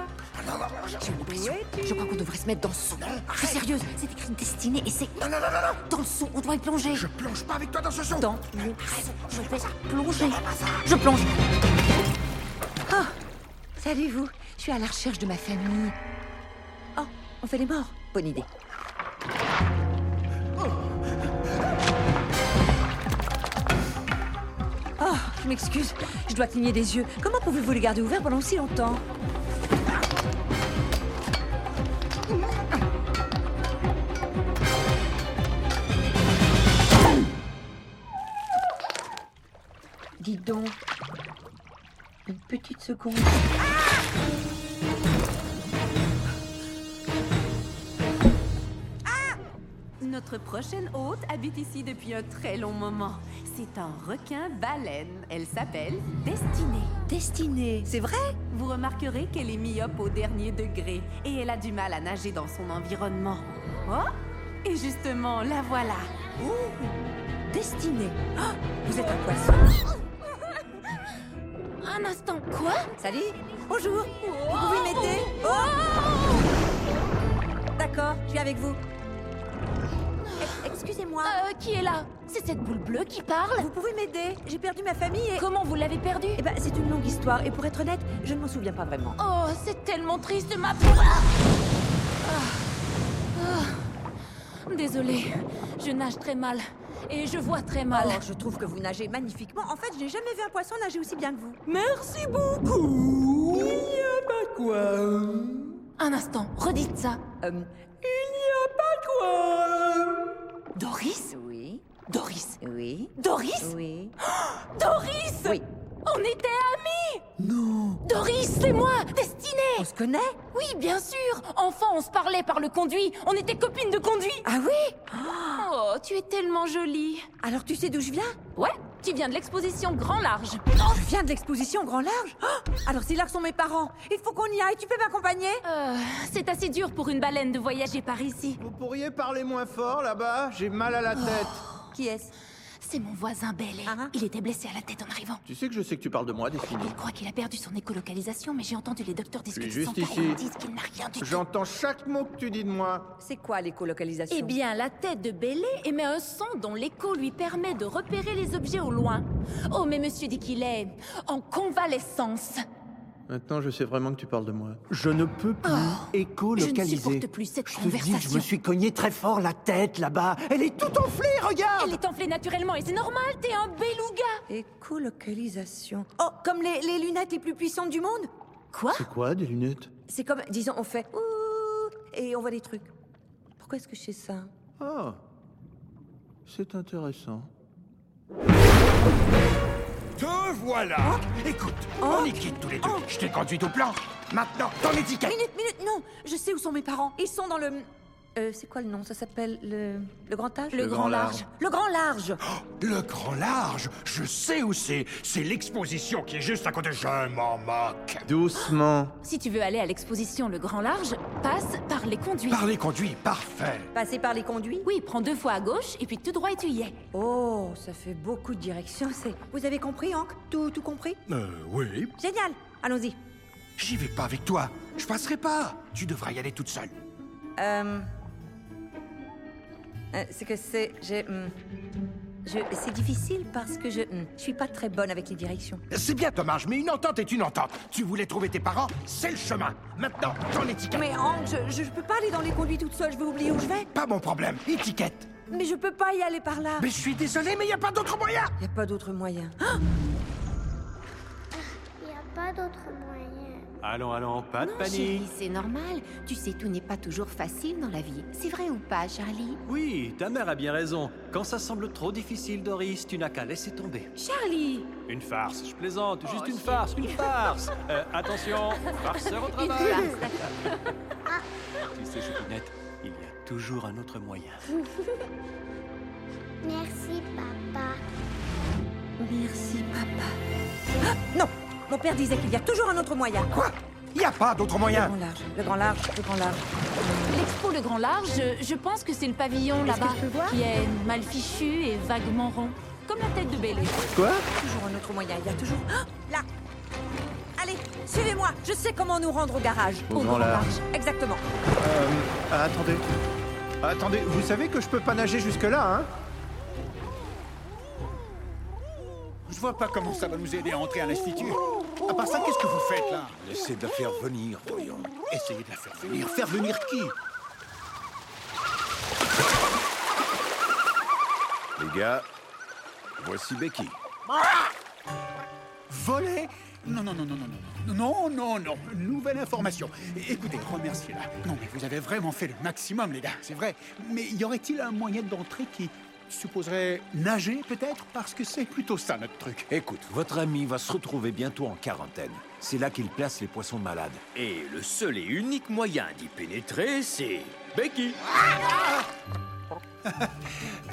J'ai une impression. Je crois qu'on devrait se mettre dans le son. Je suis sérieuse. C'est écrit destinée et c'est. Non, non, non, non, non. Dans le son. On doit y plonger. Je plonge pas avec toi dans ce son. Dans le son. Je vais plonger. Je plonge. Oh, salut vous. Je suis à la recherche de ma famille. On fait les morts. Bonne idée. Oh, je m'excuse. Je dois cligner des yeux. Comment pouvez-vous les garder ouverts pendant si longtemps? Dis donc. Une petite seconde. Notre prochaine hôte habite ici depuis un très long moment. C'est un requin-baleine. Elle s'appelle Destinée. Destinée, c'est vrai? Vous remarquerez qu'elle est myope au dernier degré et elle a du mal à nager dans son environnement. Oh Et justement, la voilà. Destinée. Ah, vous êtes un poisson. Un instant, quoi? Salut Bonjour Vous pouvez m'aider? Oh D'accord, je suis avec vous. Excusez-moi. Euh, qui est là C'est cette boule bleue qui parle Vous pouvez m'aider J'ai perdu ma famille et... Comment vous l'avez perdue Eh ben, c'est une longue histoire, et pour être honnête, je ne m'en souviens pas vraiment. Oh, c'est tellement triste, ma pauvre... Ah. Ah. Désolée, je nage très mal. Et je vois très mal. Oh, je trouve que vous nagez magnifiquement. En fait, je n'ai jamais vu un poisson nager aussi bien que vous. Merci beaucoup. Il n'y a pas quoi. Un instant, redites ça. Euh, Il n'y a pas quoi. Doris Oui. Doris Oui. Doris Oui. Doris Oui. On était amis Non Doris, c'est moi, Destinée On se connaît Oui, bien sûr Enfant, on se parlait par le conduit. On était copines de conduit. Ah oui Oh, tu es tellement jolie. Alors tu sais d'où je viens? Ouais, tu viens de l'exposition Grand Large. Je viens de l'exposition Grand Large Oh, Alors c'est là que sont mes parents. Il faut qu'on y aille, tu peux m'accompagner Euh, c'est assez dur pour une baleine de voyager par ici. Vous pourriez parler moins fort là-bas J'ai mal à la tête. Qui est-ce? C'est mon voisin Bélé. Ah, ah. Il était blessé à la tête en arrivant. Tu sais que je sais que tu parles de moi, Destinée. Il croit qu'il a perdu son écolocalisation, mais j'ai entendu les docteurs discuter juste sans ici. Ils disent qu'il n'a rien du tout. J'entends chaque mot que tu dis de moi. C'est quoi l'écolocalisation? Eh bien, la tête de Bélé émet un son dont l'écho lui permet de repérer les objets au loin. Oh, mais monsieur dit qu'il est en convalescence. Maintenant, je sais vraiment que tu parles de moi. Je ne peux plus Oh, Je ne éco-localiser. supporte plus cette Je te dis, conversation. je me suis cogné très fort la tête là-bas. Elle est toute enflée, regarde Elle est enflée naturellement et c'est normal, t'es un beluga. Écolocalisation. Oh, comme les, les lunettes les plus puissantes du monde? Quoi? C'est quoi, des lunettes? C'est comme, disons, on fait ouh et on voit des trucs. Pourquoi est-ce que je sais ça? Ah, c'est intéressant. Te voilà Écoute, on y quitte tous les deux. Je t'ai conduit au plan. Maintenant, ton étiquette Minute, minute, non Je sais où sont mes parents. Ils sont dans le... Euh, c'est quoi le nom? Ça s'appelle le... Le grand âge? Le, grand large. Le grand large Le grand large, je sais où c'est. C'est l'exposition qui est juste à côté. Je m'en moque. Doucement. Si tu veux aller à l'exposition Le Grand Large, passe par les conduits. Par les conduits, parfait. Passer par les conduits? Oui, prends deux fois à gauche et puis tout droit et tu y es. Oh, ça fait beaucoup de directions. C'est... Vous avez compris, Hank Tout, tout compris? Euh, oui. Génial Allons-y. J'y vais pas avec toi. Je passerai pas. Tu devrais y aller toute seule. Euh... euh, c'est que c'est... J'ai... hum, je... C'est difficile parce que je... hum, je suis pas très bonne avec les directions. C'est bien dommage, mais une entente est une entente. Tu voulais trouver tes parents, c'est le chemin. Maintenant, ton étiquette. Mais Hank, je, je, peux pas aller dans les conduits toute seule. Je vais oublier où je vais. Pas mon problème. Étiquette. Mais je peux pas y aller par là. Mais je suis désolé, mais y a pas d'autre moyen. Y a pas d'autre moyen. Il n'y a pas d'autre moyen. Allons, allons, pas de Non, panique. chérie, c'est normal. Tu sais, tout n'est pas toujours facile dans la vie. C'est vrai ou pas, Charlie? Oui, ta mère a bien raison. Quand ça semble trop difficile, Doris, tu n'as qu'à laisser tomber. Charlie Une farce, je plaisante, juste Oh, une chérie. farce, une farce. Euh, attention, farceur au Une travail. farce, Tu sais, Choupinette, il y a toujours un autre moyen. Merci, papa. Merci, papa. Ah, non Mon père disait qu'il y a toujours un autre moyen. Quoi? Y a pas d'autre Le moyen. grand large, le grand large, le grand large. L'expo Le Grand Large, je, je pense que c'est le pavillon là-bas, qui est mal fichu et vaguement rond, comme la tête de Bélé. Quoi? Toujours un autre moyen, il y a toujours... Ah, là Allez, suivez-moi Je sais comment nous rendre au garage. Au grand large. Exactement. Euh, ah, attendez. Attendez, vous savez que je peux pas nager jusque-là, hein? Je vois pas comment ça va nous aider à entrer à l'institut. À part ça, qu'est-ce que vous faites là Laissez de la faire venir, voyons. Essayez de la faire venir. Faire venir qui Les gars, voici Becky. Voler Non, non, non, non, non, non, non, non, non, nouvelle information. Écoutez, remerciez-la. Non, mais vous avez vraiment fait le maximum, les gars, c'est vrai. Mais y aurait-il un moyen d'entrée qui supposerait nager, peut-être Parce que c'est plutôt ça, notre truc. Écoute, votre ami va se retrouver bientôt en quarantaine. C'est là qu'il place les poissons malades. Et le seul et unique moyen d'y pénétrer, c'est Becky.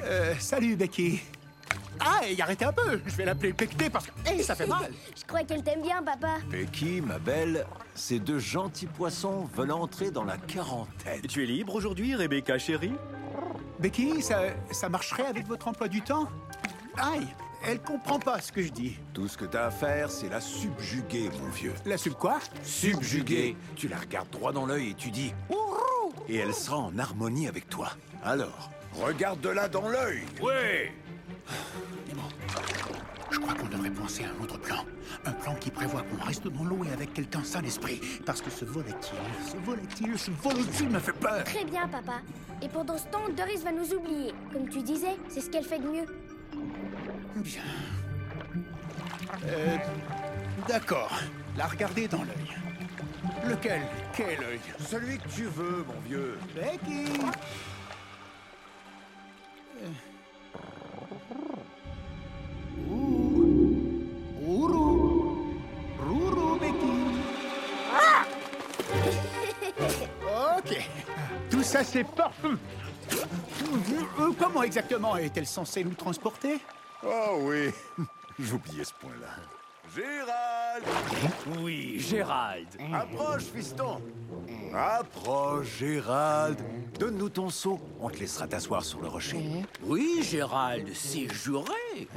Euh, salut, Becky. Ah, et arrêtez un peu. Je vais l'appeler Pecté parce que... Hey, ça fait mal. Je crois qu'elle t'aime bien, papa. Becky, ma belle, ces deux gentils poissons veulent entrer dans la quarantaine. Tu es libre aujourd'hui, Rebecca chérie? Becky, ça, ça marcherait avec votre emploi du temps? Aïe, elle comprend pas ce que je dis. Tout ce que t'as à faire, c'est la subjuguer, mon vieux. La sub quoi? Subjuguer. Tu la regardes droit dans l'œil et tu dis Et elle sera en harmonie avec toi. Alors, regarde-la dans l'œil. Ouais Je crois qu'on devrait penser à un autre plan. Un plan qui prévoit qu'on reste dans l'eau et avec quelqu'un sain d'esprit. Parce que ce volatile, ce volatile, ce volatile me fait peur. Très bien, papa. Et pendant ce temps, Doris va nous oublier. Comme tu disais, c'est ce qu'elle fait de mieux. Bien. Euh, D'accord. La regarder dans l'œil. Lequel? Quel œil? Celui que tu veux, mon vieux. Becky Ourou ça, c'est parfait. Euh, Comment exactement est-elle censée nous transporter? Oh oui, j'oubliais ce point-là. Gérald Oui, Gérald. Approche, fiston Approche, Gérald Donne-nous ton seau, on te laissera t'asseoir sur le rocher. Oui, Gérald, c'est juré.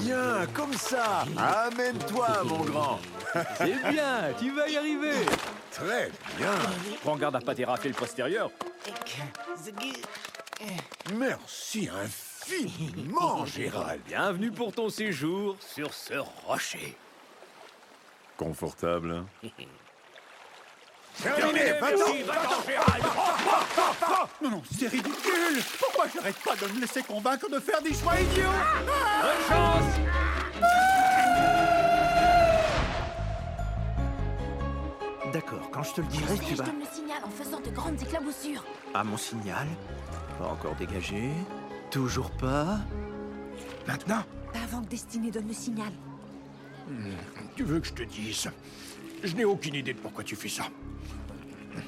Bien, comme ça Amène-toi, mon grand C'est bien, tu vas y arriver. Très bien Prends garde à pas déraper le postérieur. Merci infiniment, Gérald Bienvenue pour ton séjour sur ce rocher. Confortable, hein? Terminé, va-t'en. Non, non, c'est ridicule Pourquoi j'arrête pas de me laisser convaincre de faire des choix idiots? Bonne chance D'accord, quand je te le dirai, tu Je vas... donne le signal en faisant de grandes éclaboussures. Ah, mon signal? Pas encore dégagé. Toujours pas. Maintenant? Pas avant que Destinée donne le signal. Tu veux que je te dise? Je n'ai aucune idée de pourquoi tu fais ça.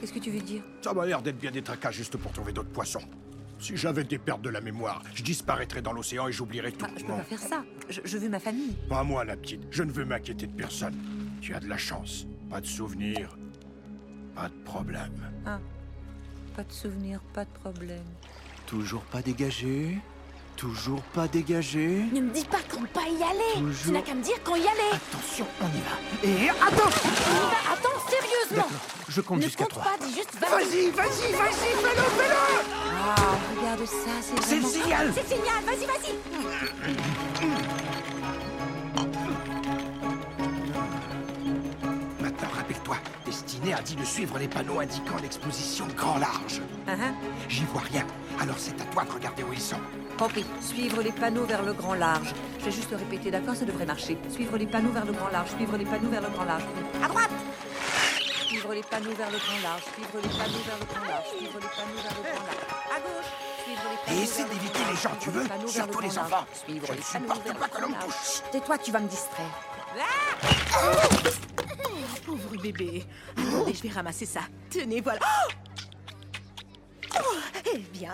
Qu'est-ce que tu veux dire Ça m'a l'air d'être bien des tracas juste pour trouver d'autres poissons. Si j'avais des pertes de la mémoire, je disparaîtrais dans l'océan et j'oublierais tout. Ah, Je peux pas faire ça. Je, je veux ma famille. Pas moi, la petite. Je ne veux m'inquiéter de personne. Tu as de la chance. Pas de souvenirs. Pas de problème. Ah. Pas de souvenir, pas de problème. Toujours pas dégagé. Toujours pas dégagé. Ne me dis pas qu'on ne pas y aller. Tu n'as qu'à me dire qu'on y allait. Attention, on y va. Et attends On y va. Attends, sérieusement. Je compte ne jusqu'à compte trois. pas, dis juste Vas-y, vas-y, vas-y, fais-le, fais-le Ah, regarde ça, c'est C'est le signal C'est le signal. Vas-y, vas-y. Maintenant, rappelle-toi, Destiné a dit de suivre les panneaux indiquant l'exposition grand large. Ah. J'y vois rien. Alors c'est à toi de regarder où ils sont. Compris. Suivre les panneaux vers le grand large. Je vais juste le répéter, d'accord Ça devrait marcher. Suivre les panneaux vers le grand large. Suivre les panneaux vers le grand large. À droite Suivre les panneaux vers le grand large. Suivre les panneaux vers le grand large. Suivre les panneaux vers le grand large. À gauche Suivre les panneaux Et essaie vers le d'éviter grand les gens, tu Suivre veux? panneaux vers Surtout le les grand enfants. large. Suivre Je les ne panneaux pas le que l'on me grand large. touche. Tais-toi, tu vas me distraire. Pauvre bébé. Attendez, je vais ramasser ça. Tenez, voilà. Oh, eh bien.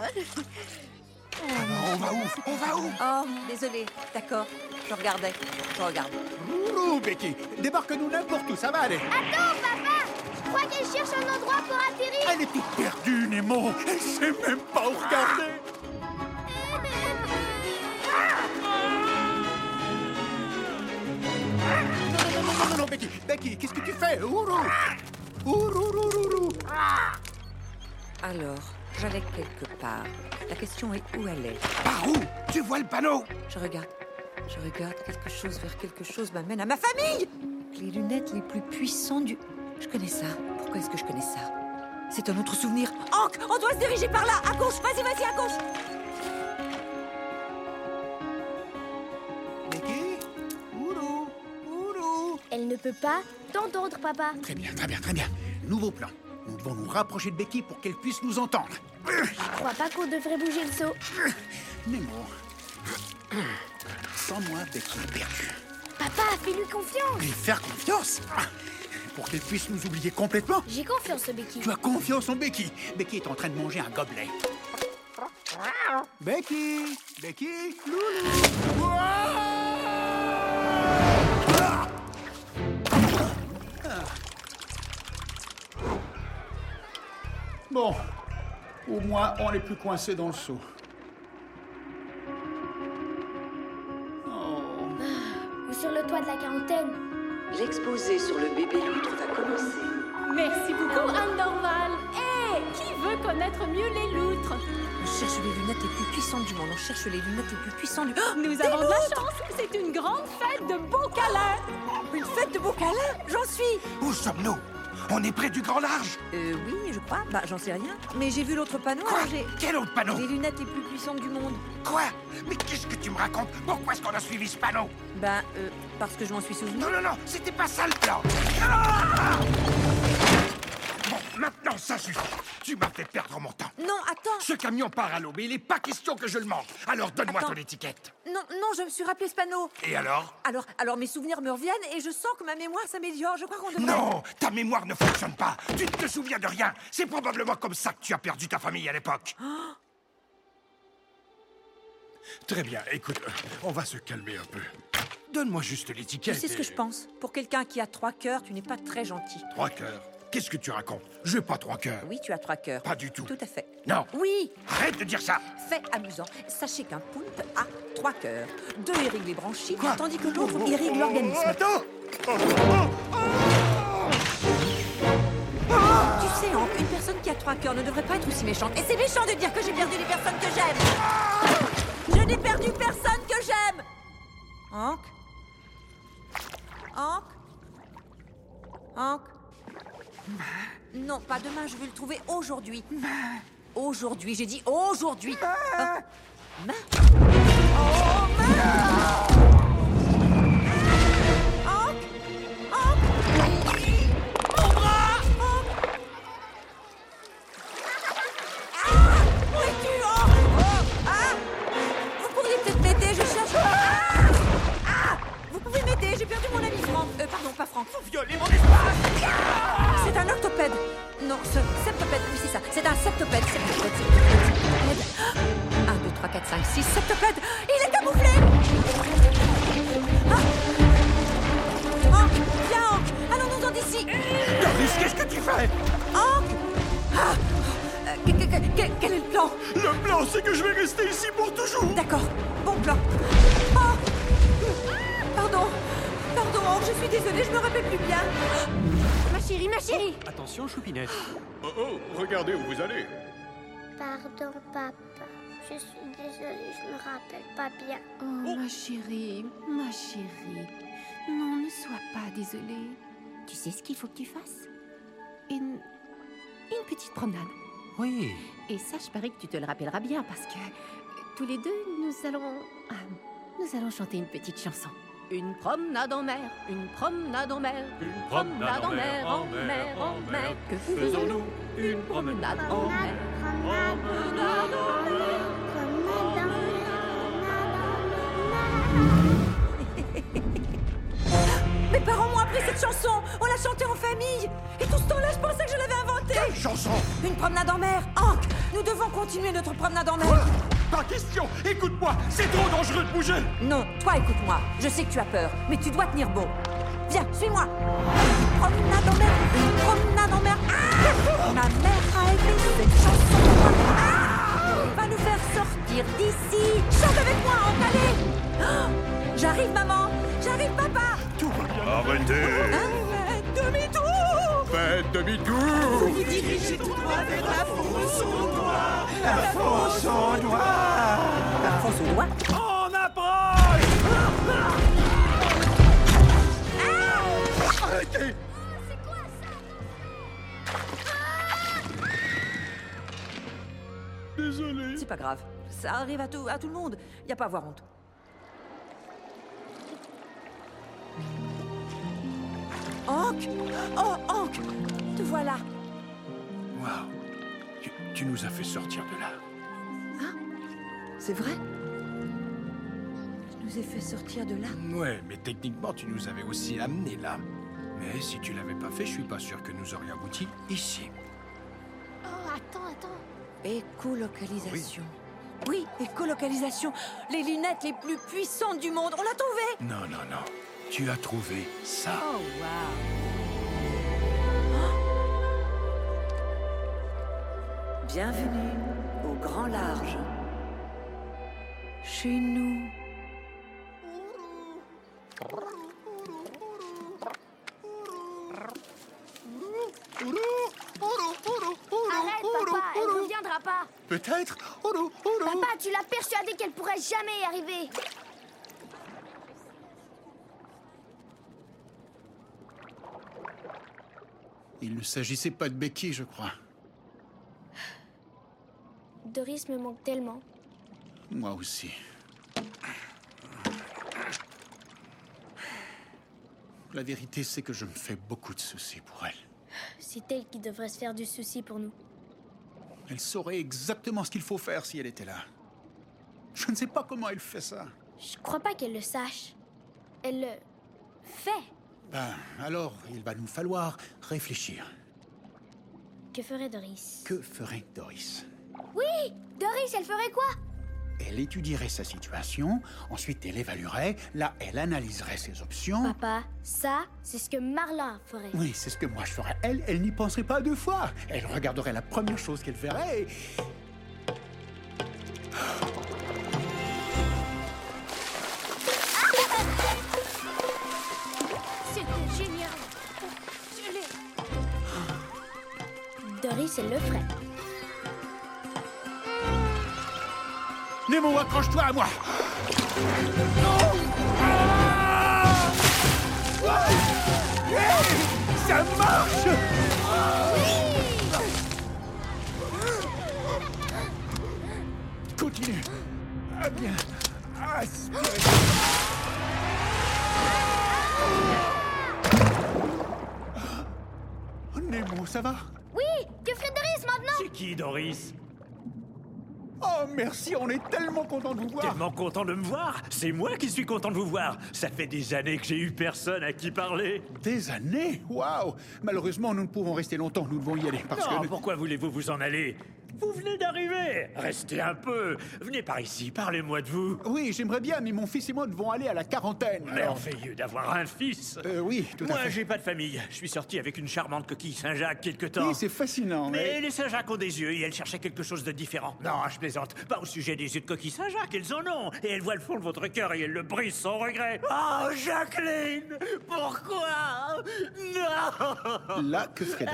On va où? On va où? Oh, désolé. D'accord. Je regardais. Je regarde. Rourou, Becky. Débarque-nous n'importe où, ça va aller. Attends, papa. Je crois qu'elle cherche un endroit pour atterrir. Elle est toute perdue, Nemo. Elle sait même pas où regarder. Non, non, non, non, non, Becky. Becky, qu'est-ce que tu fais? Ourou Ourourourourou Alors, j'allais quelque part. La question est où elle est Par où? Tu vois le panneau Je regarde. Je regarde quelque chose vers quelque chose m'amène à ma famille Les lunettes les plus puissantes du... Je connais ça. Pourquoi est-ce que je connais ça? C'est un autre souvenir. Hank, on doit se diriger par là, à gauche. Vas-y, vas-y, à gauche. Elle ne peut pas t'entendre, papa. Très bien, très bien, très bien. Nouveau plan. Nous devons nous rapprocher de Becky pour qu'elle puisse nous entendre. Je crois pas qu'on devrait bouger le seau. Nemo. Sans moi, Becky est perdue. Papa, fais-lui confiance. Lui faire confiance Ah, Pour qu'elle puisse nous oublier complètement J'ai confiance, Becky. Tu as confiance en Becky Becky est en train de manger un gobelet. Becky Becky Loulou Bon, au moins on n'est plus coincé dans le seau. Ou sur le toit de la quarantaine. L'exposé sur le bébé loutre va commencer. Merci beaucoup, Anne Dorval. Hé, qui veut connaître mieux les loutres? On cherche les lunettes les plus puissantes du monde. On cherche les lunettes les plus puissantes du... Oh, Nous avons de la chance. C'est une grande fête de beaux câlins. Une fête de beaux câlins J'en suis Où sommes-nous? On est près du grand large Euh, oui, je crois. Bah, j'en sais rien. Mais j'ai vu l'autre panneau, alors j'ai... Quel autre panneau Les lunettes les plus puissantes du monde. Quoi Mais qu'est-ce que tu me racontes Pourquoi est-ce qu'on a suivi ce panneau Bah, euh, parce que je m'en suis souvenu. Non, non, non, c'était pas ça le plan Ah maintenant ça suffit. Tu m'as fait perdre mon temps. Non, attends. Ce camion part à l'eau, mais il n'est pas question que je le mange. Alors donne-moi ton étiquette. Non, non, je me suis rappelé ce panneau. Et alors? Alors, alors mes souvenirs me reviennent et je sens que ma mémoire s'améliore. Je crois qu'on devrait... Non Ta mémoire ne fonctionne pas. Tu ne te souviens de rien. C'est probablement comme ça que tu as perdu ta famille à l'époque. Très bien, écoute, euh, on va se calmer un peu. Donne-moi juste Tu l'étiquette. sais ce que et- je pense? Pour quelqu'un qui a trois cœurs, tu n'es pas très gentil. Trois cœurs? Qu'est-ce que tu racontes? J'ai pas trois cœurs. Oui, tu as trois cœurs. Pas du tout. Tout à fait. Non. Oui Arrête de dire ça Fait amusant. Sachez qu'un poulpe a trois cœurs. Deux irriguent les branchies, tandis que l'autre irrigue l'organisme. Attends Tu sais, Hank, une personne qui a trois cœurs ne devrait pas être aussi méchante. Et c'est méchant de dire que j'ai perdu les personnes que j'aime. Je n'ai perdu personne que j'aime. Hank? Hank? Hank? Non, pas demain, je veux le trouver aujourd'hui. Aujourd'hui, j'ai dit aujourd'hui. Ah. Ma Oh, ma Hank Hank Mon bras Hank Ah Où es-tu, Hank Oh Ah Vous pourriez peut-être m'aider, je cherche... Ah Ah Vous pouvez m'aider, j'ai perdu mon ami Franck. Euh, pardon, pas Franck. Vous violez mon espace C'est un orthopède. Non, ce septopède, oui, c'est ça. C'est un septopède. Septopède, septopède. 1, 2, 3, 4, 5, 6, septopède. Il est camouflé Ah Hank Viens, Hank Allons-nous-en d'ici Doris, qu'est-ce que tu fais? Hank Ah Euh, que- que- que- que- Quel est le plan? Le plan, c'est que je vais rester ici pour toujours D'accord, bon plan. Oh Pardon, pardon, Hank, je suis désolée, je me rappelle plus bien. Ma chérie, ma chérie. Attention, Choupinette. Oh oh, regardez où vous allez. Pardon, papa. Je suis désolée, je me rappelle pas bien. Oh, ma chérie, ma chérie. Non, ne sois pas désolée. Tu sais ce qu'il faut que tu fasses? Une. Une petite promenade. Oui. Et ça, je parie que tu te le rappelleras bien parce que euh, tous les deux, nous allons. ah, nous allons chanter une petite chanson. Une promenade en mer, une promenade en mer, une promenade en mer, en mer, en mer. Que faisons-nous? Une promenade en mer. Promenade en mer. Mes parents m'ont appris cette chanson On l'a chantée en famille Et tout ce temps-là, je pensais que je l'avais inventée Quelle chanson? Une promenade en mer Hank Nous devons continuer notre promenade en mer Pas question Écoute-moi, c'est trop dangereux de bouger Non, toi écoute-moi. Je sais que tu as peur, mais tu dois tenir bon. Viens, suis-moi. Une promenade en mer, une promenade en mer. Ah Ma mère a écrit cette chanson. Ah Va nous faire sortir d'ici. Chante avec moi, Hank, allez. Oh, J'arrive, maman. J'arrive, papa. Arrêtez Arrête, demi-tour. Faites demi-tour Vous dirigez tout droit vers la fosse au doigt. La fosse au doigt La fosse au doigt On approche Arrêtez Désolé. C'est pas grave. Ça arrive à tout, à tout le monde. Y a pas à avoir honte. Hank Oh, Hank Te voilà. Waouh tu, tu nous as fait sortir de là. C'est vrai? Je nous ai fait sortir de là? Ouais, mais techniquement, tu nous avais aussi amenés là. Mais si tu l'avais pas fait, je suis pas sûr que nous aurions abouti ici. Oh, attends, attends. Écolocalisation. Oui, écolocalisation. Les lunettes les plus puissantes du monde. On l'a trouvé Non, non, non. Tu as trouvé ça. Oh, wow. Bienvenue au grand large. Chez nous. Arrête, papa, elle reviendra pas. Peut-être Papa, tu l'as persuadée qu'elle pourrait jamais y arriver. Il ne s'agissait pas de Becky, je crois. Doris me manque tellement. Moi aussi. La vérité, c'est que je me fais beaucoup de soucis pour elle. C'est elle qui devrait se faire du souci pour nous. Elle saurait exactement ce qu'il faut faire si elle était là. Je ne sais pas comment elle fait ça. Je crois pas qu'elle le sache. Elle le fait. Ben, alors, il va nous falloir réfléchir. Que ferait Doris? Que ferait Doris? Oui Doris, elle ferait quoi? Elle étudierait sa situation, ensuite elle évaluerait, là elle analyserait ses options. Papa, ça, c'est ce que Marla ferait. Oui, c'est ce que moi je ferais. Elle, elle n'y penserait pas deux fois. Elle regarderait la première chose qu'elle verrait et... Elle le ferait. Nemo, accroche-toi à moi Hey, Ça marche Continue. Ah bien. Aspire. Nemo, ça va? Oui Doris maintenant C'est qui, Doris Oh, merci, on est tellement content de vous voir. Tellement content de me voir C'est moi qui suis content de vous voir Ça fait des années que j'ai eu personne à qui parler. Des années Waouh Malheureusement, nous ne pouvons rester longtemps, nous devons y aller, parce Non, que... pourquoi voulez-vous vous en aller Vous venez d'arriver Restez un peu Venez par ici, parlez-moi de vous Oui, j'aimerais bien, mais mon fils et moi devons aller à la quarantaine. Merveilleux d'avoir un fils Euh, oui, tout à Moi, fait. j'ai pas de famille. Je suis sorti avec une charmante coquille Saint-Jacques quelque temps. Oui, c'est fascinant, Mais mais... les Saint-Jacques ont des yeux et elle cherchait quelque chose de différent. Non, je plaisante. Pas au sujet des yeux de coquille Saint-Jacques, elles en ont. Et elle voit le fond de votre cœur et elle le brise sans regret. Oh, Jacqueline Pourquoi? Non Là, que ferait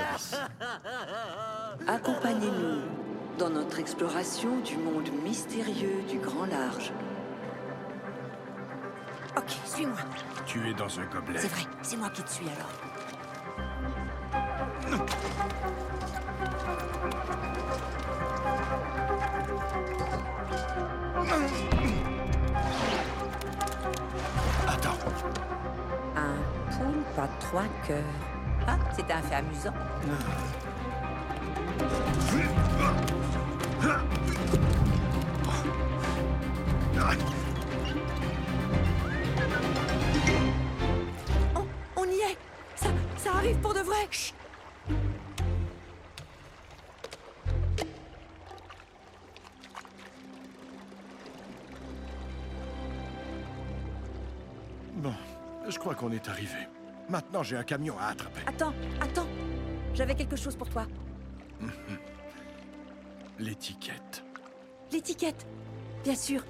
Accompagnez-nous dans notre exploration du monde mystérieux du grand large. Ok, suis-moi. Tu es dans un gobelet. C'est vrai, c'est moi qui te suis alors. Attends. Un poulpe à trois cœurs. Ah, c'était un fait amusant. On, on y est ça, ça arrive pour de vrai Chut. Bon, je crois qu'on est arrivé. Maintenant, j'ai un camion à attraper. Attends, attends J'avais quelque chose pour toi. L'étiquette. L'étiquette Bien sûr.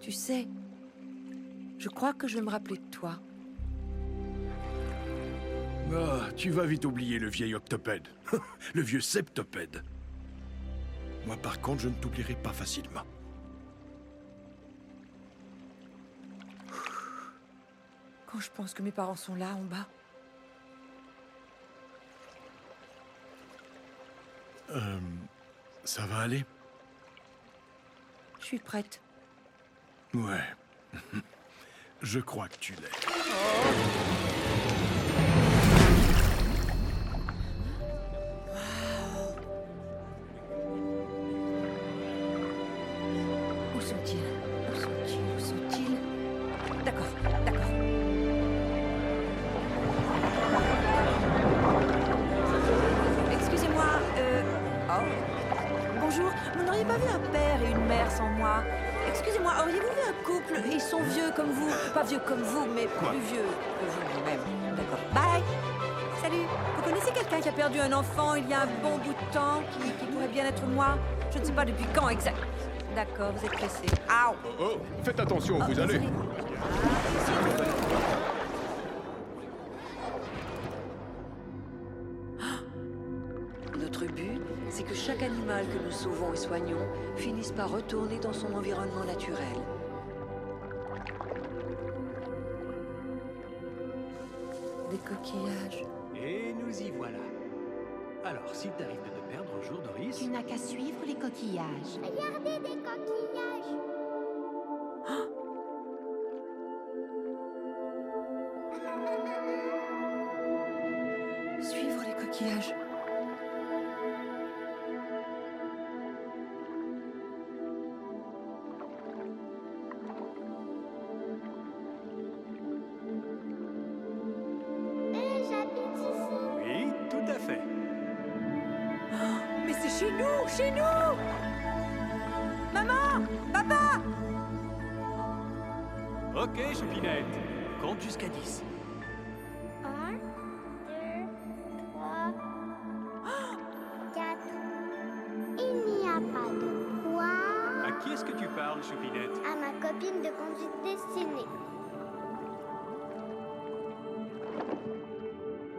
Tu sais, je crois que je vais me rappeler de toi. Ah, tu vas vite oublier le vieil octopède. le vieux septopède. Moi, par contre, je ne t'oublierai pas facilement. Quand je pense que mes parents sont là en bas. Euh, ça va aller? Je suis prête. Ouais. Je crois que tu l'es. Où perdu un enfant il y a un bon bout de temps, qui, qui pourrait bien être moi Je ne sais pas depuis quand exact. D'accord, vous êtes pressé. Oh, oh, faites attention, Oh, vous allez. désolé. Notre but, c'est que chaque animal que nous sauvons et soignons finisse par retourner dans son environnement naturel. Des coquillages. Et nous y voilà. Alors, s'il t'arrive de te perdre un jour, Doris... Tu n'as qu'à suivre les coquillages. Regardez des coquillages.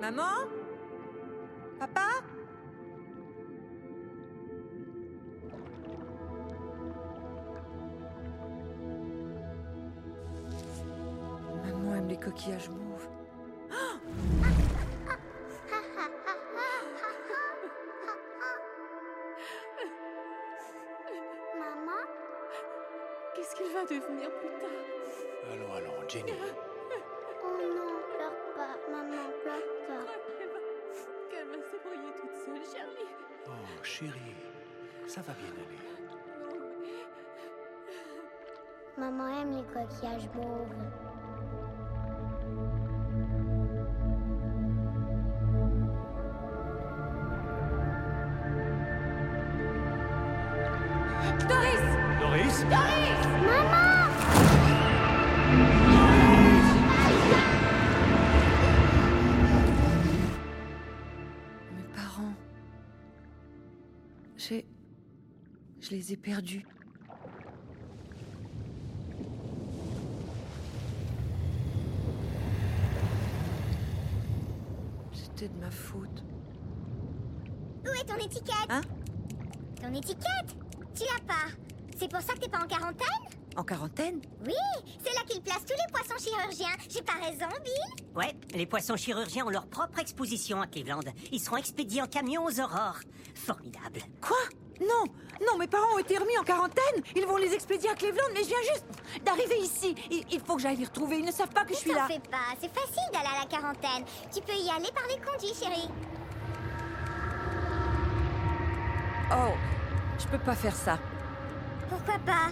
Maman Papa Maman aime les coquillages mauves. Maman Qu'est-ce qu'il va devenir plus tard? Allons, allons, Jenny. Ça va bien aller. Maman aime les coquillages mauves. Les ai perdus. C'était de ma faute. Où est ton étiquette Hein Ton étiquette Tu l'as pas. C'est pour ça que t'es pas en quarantaine En quarantaine Oui, c'est là qu'ils placent tous les poissons chirurgiens. J'ai pas raison, Bill Ouais, les poissons chirurgiens ont leur propre exposition à Cleveland. Ils seront expédiés en camion aux aurores. Formidable. Quoi? Non Non, mes parents ont été remis en quarantaine Ils vont les expédier à Cleveland, mais je viens juste d'arriver ici Il, il faut que j'aille les retrouver, ils ne savent pas que je suis Ne là t'en fais pas, c'est facile d'aller à la quarantaine. Tu peux y aller par les conduits, chérie. Oh, je peux pas faire ça. Pourquoi pas?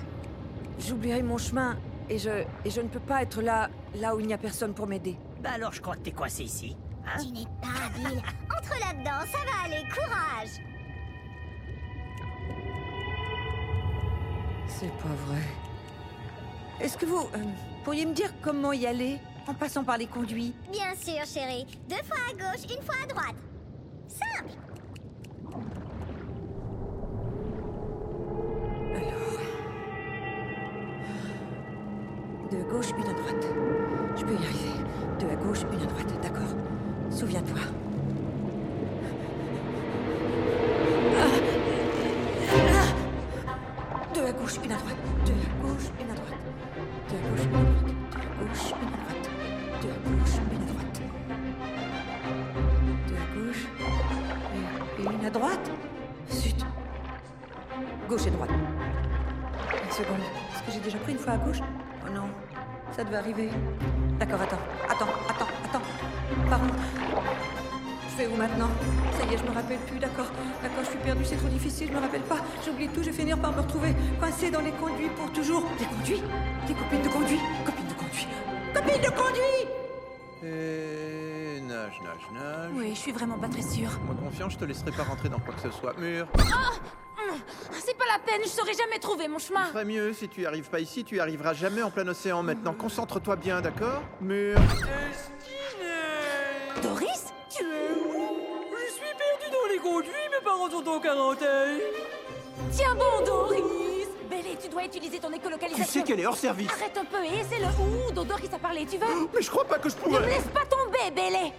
J'oublierai mon chemin et je, et je ne peux pas être là, là où il n'y a personne pour m'aider. Bah alors je crois que t'es coincé ici. Hein? Tu n'es pas Bill. Entre là-dedans, ça va aller, courage. C'est pas vrai. Est-ce que vous euh, pourriez me dire comment y aller en passant par les conduits? Bien sûr, chérie. Deux fois à gauche, une fois à droite. Simple. Deux à gauche, une à droite. Droite. Zut. Gauche et droite. Une seconde. Est-ce que j'ai déjà pris une fois à gauche? Oh non. Ça devait arriver. D'accord, attends. Attends, attends, attends. Pardon. Je fais où maintenant? Ça y est, je me rappelle plus, d'accord. D'accord, je suis perdue, c'est trop difficile, je me rappelle pas. J'oublie tout, je vais finir par me retrouver coincée dans les conduits pour toujours. Des conduits? Des copines de conduits? Copines de conduits Copines de conduits nage, nage. Oui, je suis vraiment pas très sûre. Moi confiant, je te laisserai pas rentrer dans quoi que ce soit. Mur Ah C'est pas la peine, je saurais jamais trouver mon chemin. Ce serait mieux si tu y arrives pas ici, tu y arriveras jamais en plein océan maintenant. Concentre-toi bien, d'accord? Mur. Doris? Tu es où? Je suis perdu dans les conduits, mes parents sont en quarantaine. Tiens bon, Doris Bélé, tu dois utiliser ton écolocalisation. Tu sais qu'elle est hors service. Arrête un peu et essaie le ou dont Doris a parlé, tu veux? Mais je crois pas que je Ne pourrais. me laisse pas tomber, Bélé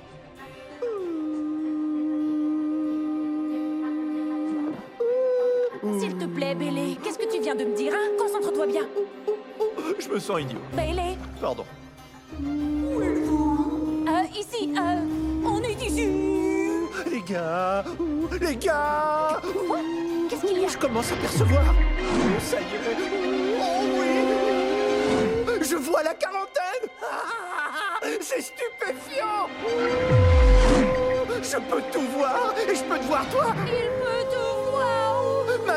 S'il te plaît, Bélé, qu'est-ce que tu viens de me dire, hein? Concentre-toi bien. Je me sens idiot. Bélé Pardon. Euh, ici, euh, on est ici Les gars Les gars Quoi? Qu'est-ce qu'il y a? Je commence à percevoir. Oh, Ça y est. Oh oui Je vois la quarantaine Ah, C'est stupéfiant Je peux tout voir et je peux te voir toi Il peut Ma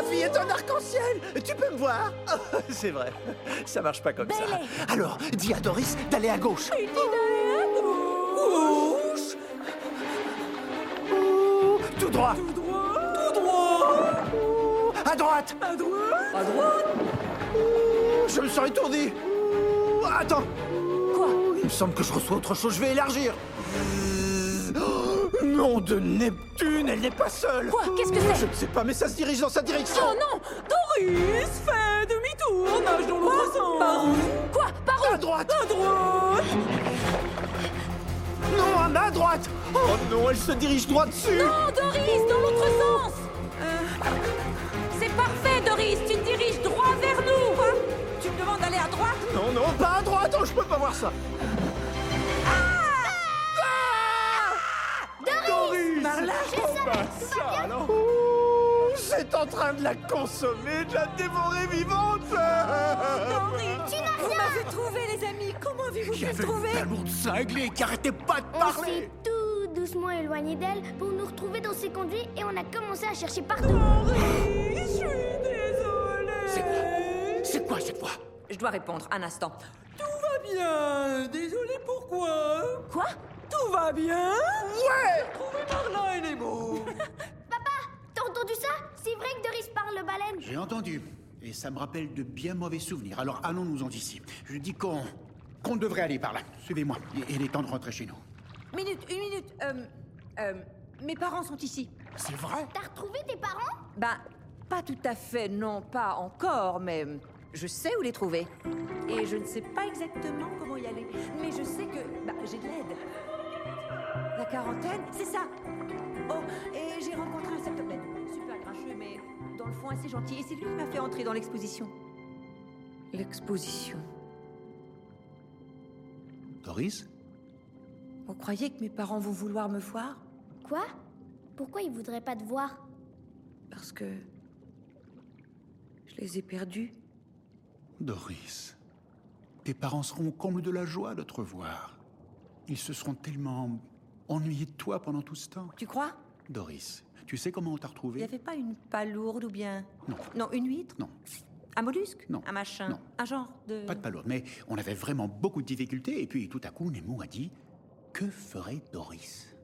vie est un arc-en-ciel. Tu peux me voir. C'est vrai, ça marche pas comme ça. Alors, dis à Doris d'aller à gauche. Il dit d'aller à gauche. Tout droit. Tout droit. Tout droit. À droite. À droite. À droite. Je me sens étourdi. Attends. Quoi? Il me semble que je reçois autre chose, je vais élargir Nom de Neptune, elle n'est pas seule. Quoi? Qu'est-ce que c'est? Je ne sais pas, mais ça se dirige dans sa direction. Oh non! Doris, fais demi-tour, nage dans l'autre sens. Par où? Quoi? Par où? À droite. À droite. Non, à ma droite. Oh non, elle se dirige droit dessus. Non, Doris, dans l'autre sens. Euh, C'est parfait, Doris, tu te diriges droit vers nous. Quoi? Tu me demandes d'aller à droite? Non, non, pas à droite, oh, je peux pas voir ça ça, alors Ouh, C'est en train de la consommer, de la dévorer vivante. Tu Vous m'avez trouvé, les amis. Comment avez-vous Il y pu le avait trouver une lourde cinglée qui arrêtait pas de On parler. s'est tout doucement éloigné d'elle pour nous retrouver dans ses conduits et on a commencé à chercher partout. Doris, je suis désolée. C'est quoi? C'est quoi cette voix? Je dois répondre, un instant. Tout va bien. Désolé, pourquoi? Quoi? Tout va bien? Ouais Trouvé par là, t'as entendu ça C'est vrai que Doris parle baleine. J'ai entendu. Et ça me rappelle de bien mauvais souvenirs. Alors allons-nous-en d'ici. Je dis qu'on qu'on devrait aller par là. Suivez-moi. Il est temps de rentrer chez nous. Minute, une minute. Euh, euh, mes parents sont ici. C'est vrai? T'as retrouvé tes parents? Bah, pas tout à fait, non, pas encore, mais je sais où les trouver. Et je ne sais pas exactement comment y aller. Mais je sais que, bah, j'ai de l'aide. La quarantaine, c'est ça. Oh, et j'ai rencontré un septuplène. Dans le fond assez gentil. Et c'est lui qui m'a fait entrer dans l'exposition. L'exposition. Doris? Vous croyez que mes parents vont vouloir me voir? Quoi? Pourquoi ils voudraient pas te voir? Parce que. Je les ai perdus. Doris, tes parents seront au comble de la joie de te revoir. Ils se seront tellement ennuyés de toi pendant tout ce temps. Tu crois? Doris, tu sais comment on t'a Il n'y retrouvé avait pas une palourde ou bien. Non. Non, une huître Non. Un mollusque Non. Un machin Non. Un genre de. Pas de palourde, mais on avait vraiment beaucoup de difficultés et puis tout à coup, Nemo a dit Que ferait Doris?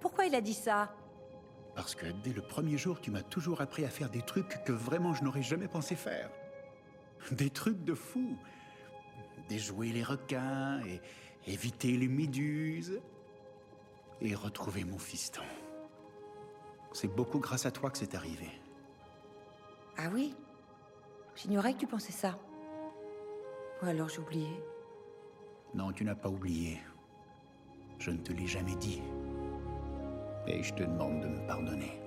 Pourquoi il a dit ça? Parce que dès le premier jour, tu m'as toujours appris à faire des trucs que vraiment je n'aurais jamais pensé faire. Des trucs de fou. Déjouer les requins et éviter les méduses et retrouver mon fiston. C'est beaucoup grâce à toi que c'est arrivé. Ah oui? J'ignorais que tu pensais ça. Ou alors j'ai oublié. Non, tu n'as pas oublié. Je ne te l'ai jamais dit. Et je te demande de me pardonner.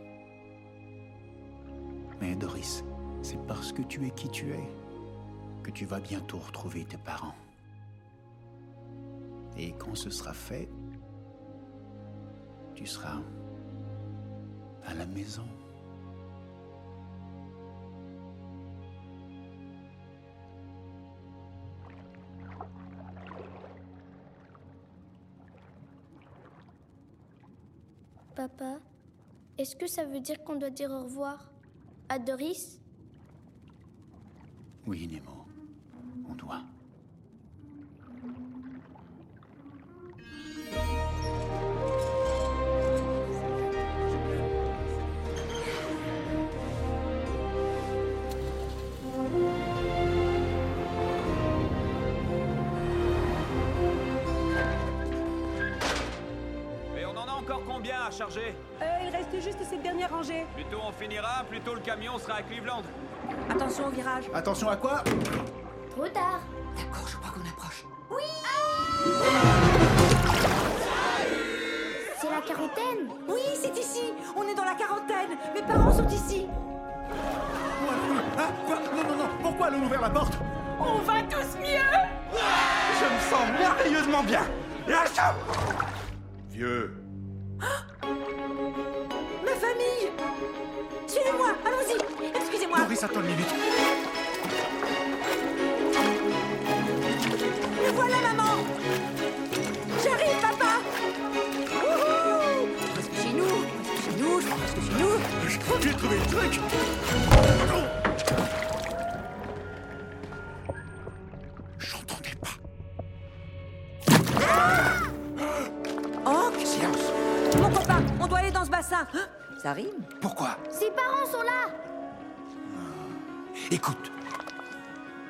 Mais Doris, c'est parce que tu es qui tu es que tu vas bientôt retrouver tes parents. Et quand ce sera fait, tu seras à la maison. Papa, est-ce que ça veut dire qu'on doit dire au revoir à Doris? Oui, Nemo. Chargé Euh, il reste juste cette dernière rangée. Plus tôt on finira, plus tôt le camion sera à Cleveland. Attention au virage. Attention à quoi? Trop tard. D'accord, je crois qu'on approche. C'est la quarantaine. Oui, c'est ici. On est dans la quarantaine. Mes parents sont ici. Ah, quoi? Non, non, non, pourquoi allons ouvrir la porte? On va tous mieux Je me sens merveilleusement bien. Lâche Vieux, Doris, attends une minute. Me voilà, maman. J'arrive, papa. Wouhou Presque chez nous. Presque chez nous. Presque chez nous. Je crois que j'ai trouvé le truc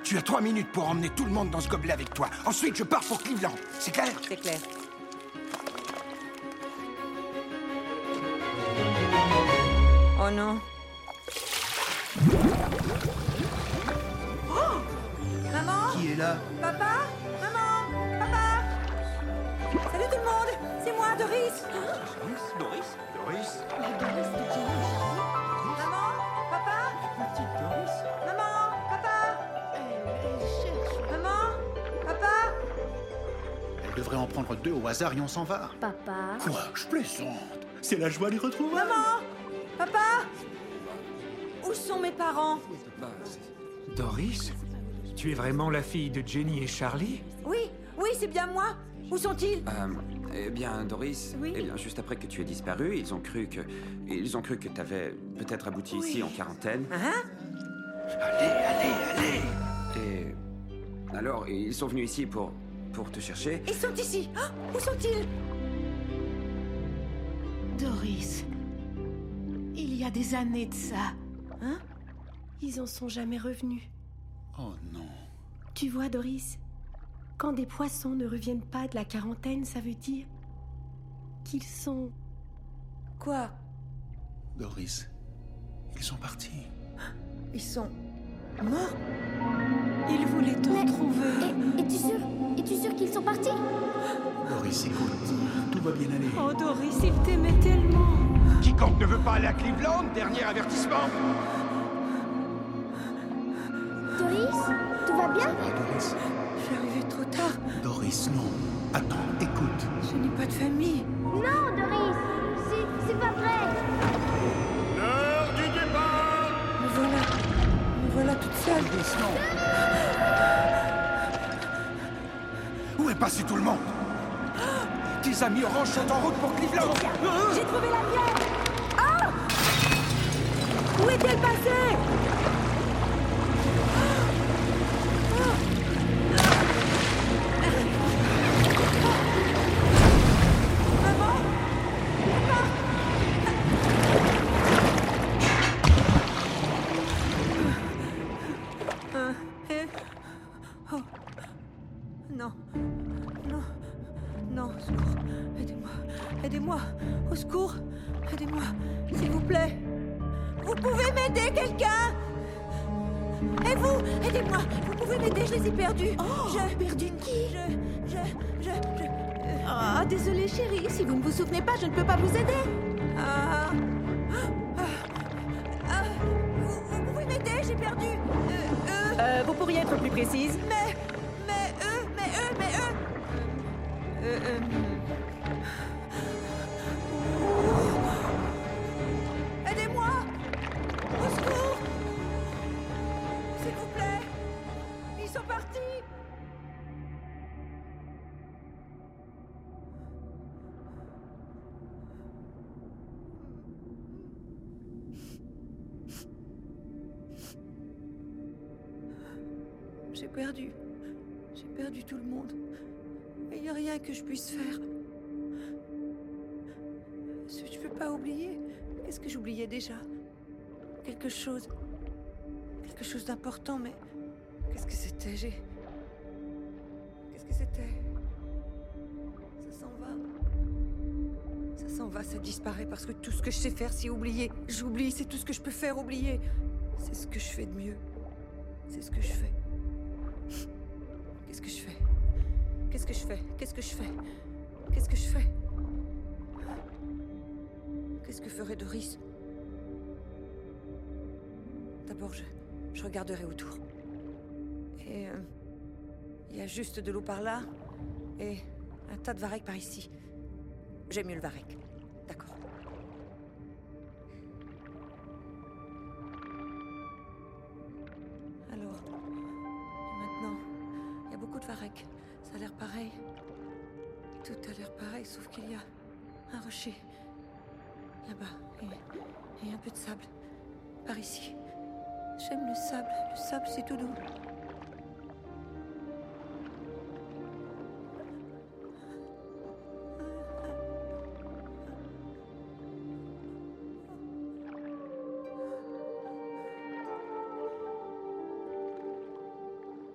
Tu as trois minutes pour emmener tout le monde dans ce gobelet avec toi. Ensuite, je pars pour Cleveland. C'est clair? C'est clair. Oh non. Oh! Maman! Qui est là? Papa! Maman! Papa! Salut tout le monde! C'est moi, Doris. Doris? Doris? Maman Elle devrait en prendre deux au hasard et on s'en va. Papa. Quoi Je plaisante. C'est la joie de les retrouver. Maman Papa Où sont mes parents? Doris Tu es vraiment la fille de Jenny et Charlie? Oui, oui, c'est bien moi Où sont-ils? Euh, eh bien, Doris, Oui. eh bien, juste après que tu aies disparu, ils ont cru que, ils ont cru que t'avais peut-être abouti ici en quarantaine. Hein? Allez, allez, allez Et alors, ils sont venus ici pour, pour te chercher. Ils sont ici Ah, Où sont-ils? Doris, il y a des années de ça. Hein? Ils en sont jamais revenus. Oh non. Tu vois, Doris, quand des poissons ne reviennent pas de la quarantaine, ça veut dire qu'ils sont... Quoi? Doris, ils sont partis. Ils sont morts Il voulait te retrouver. Et, es-tu sûr? Es-tu sûr qu'ils sont partis? Doris, écoute, tout va bien aller. Oh, Doris, il t'aimait tellement. Quiconque ne veut pas aller à Cleveland, dernier avertissement. Doris Tout va bien? Doris? Je suis arrivée trop tard. Doris, non. Attends, écoute. Je n'ai pas de famille. Non, Doris C'est, c'est pas vrai L'heure du départ Me voilà. Voilà toute seule. Où est passé tout le monde? Tes amis oranges sont en route pour Cleveland. J'ai trouvé la bière Ah Où est-elle passée? Que je puisse faire. Je ne peux pas oublier? Qu'est-ce que j'oubliais déjà? Quelque chose. Quelque chose d'important, mais. Qu'est-ce que c'était? J'ai. Qu'est-ce que c'était? Ça s'en va. Ça s'en va, ça disparaît parce que tout ce que je sais faire, c'est oublier. J'oublie, c'est tout ce que je peux faire oublier. C'est ce que je fais de mieux. C'est ce que je fais. Qu'est-ce que je fais? Qu'est-ce que je fais? Qu'est-ce que je fais? Qu'est-ce que je fais? Qu'est-ce que ferait Doris? D'abord, je, je regarderai autour. Et euh, il y a juste de l'eau par là et un tas de varech par ici. J'aime mieux le varech. D'accord. Alors, maintenant, il y a beaucoup de varech. Ça a l'air pareil. Tout a l'air pareil, sauf qu'il y a un rocher là-bas et, un peu de sable par ici. J'aime le sable. Le sable, c'est tout doux.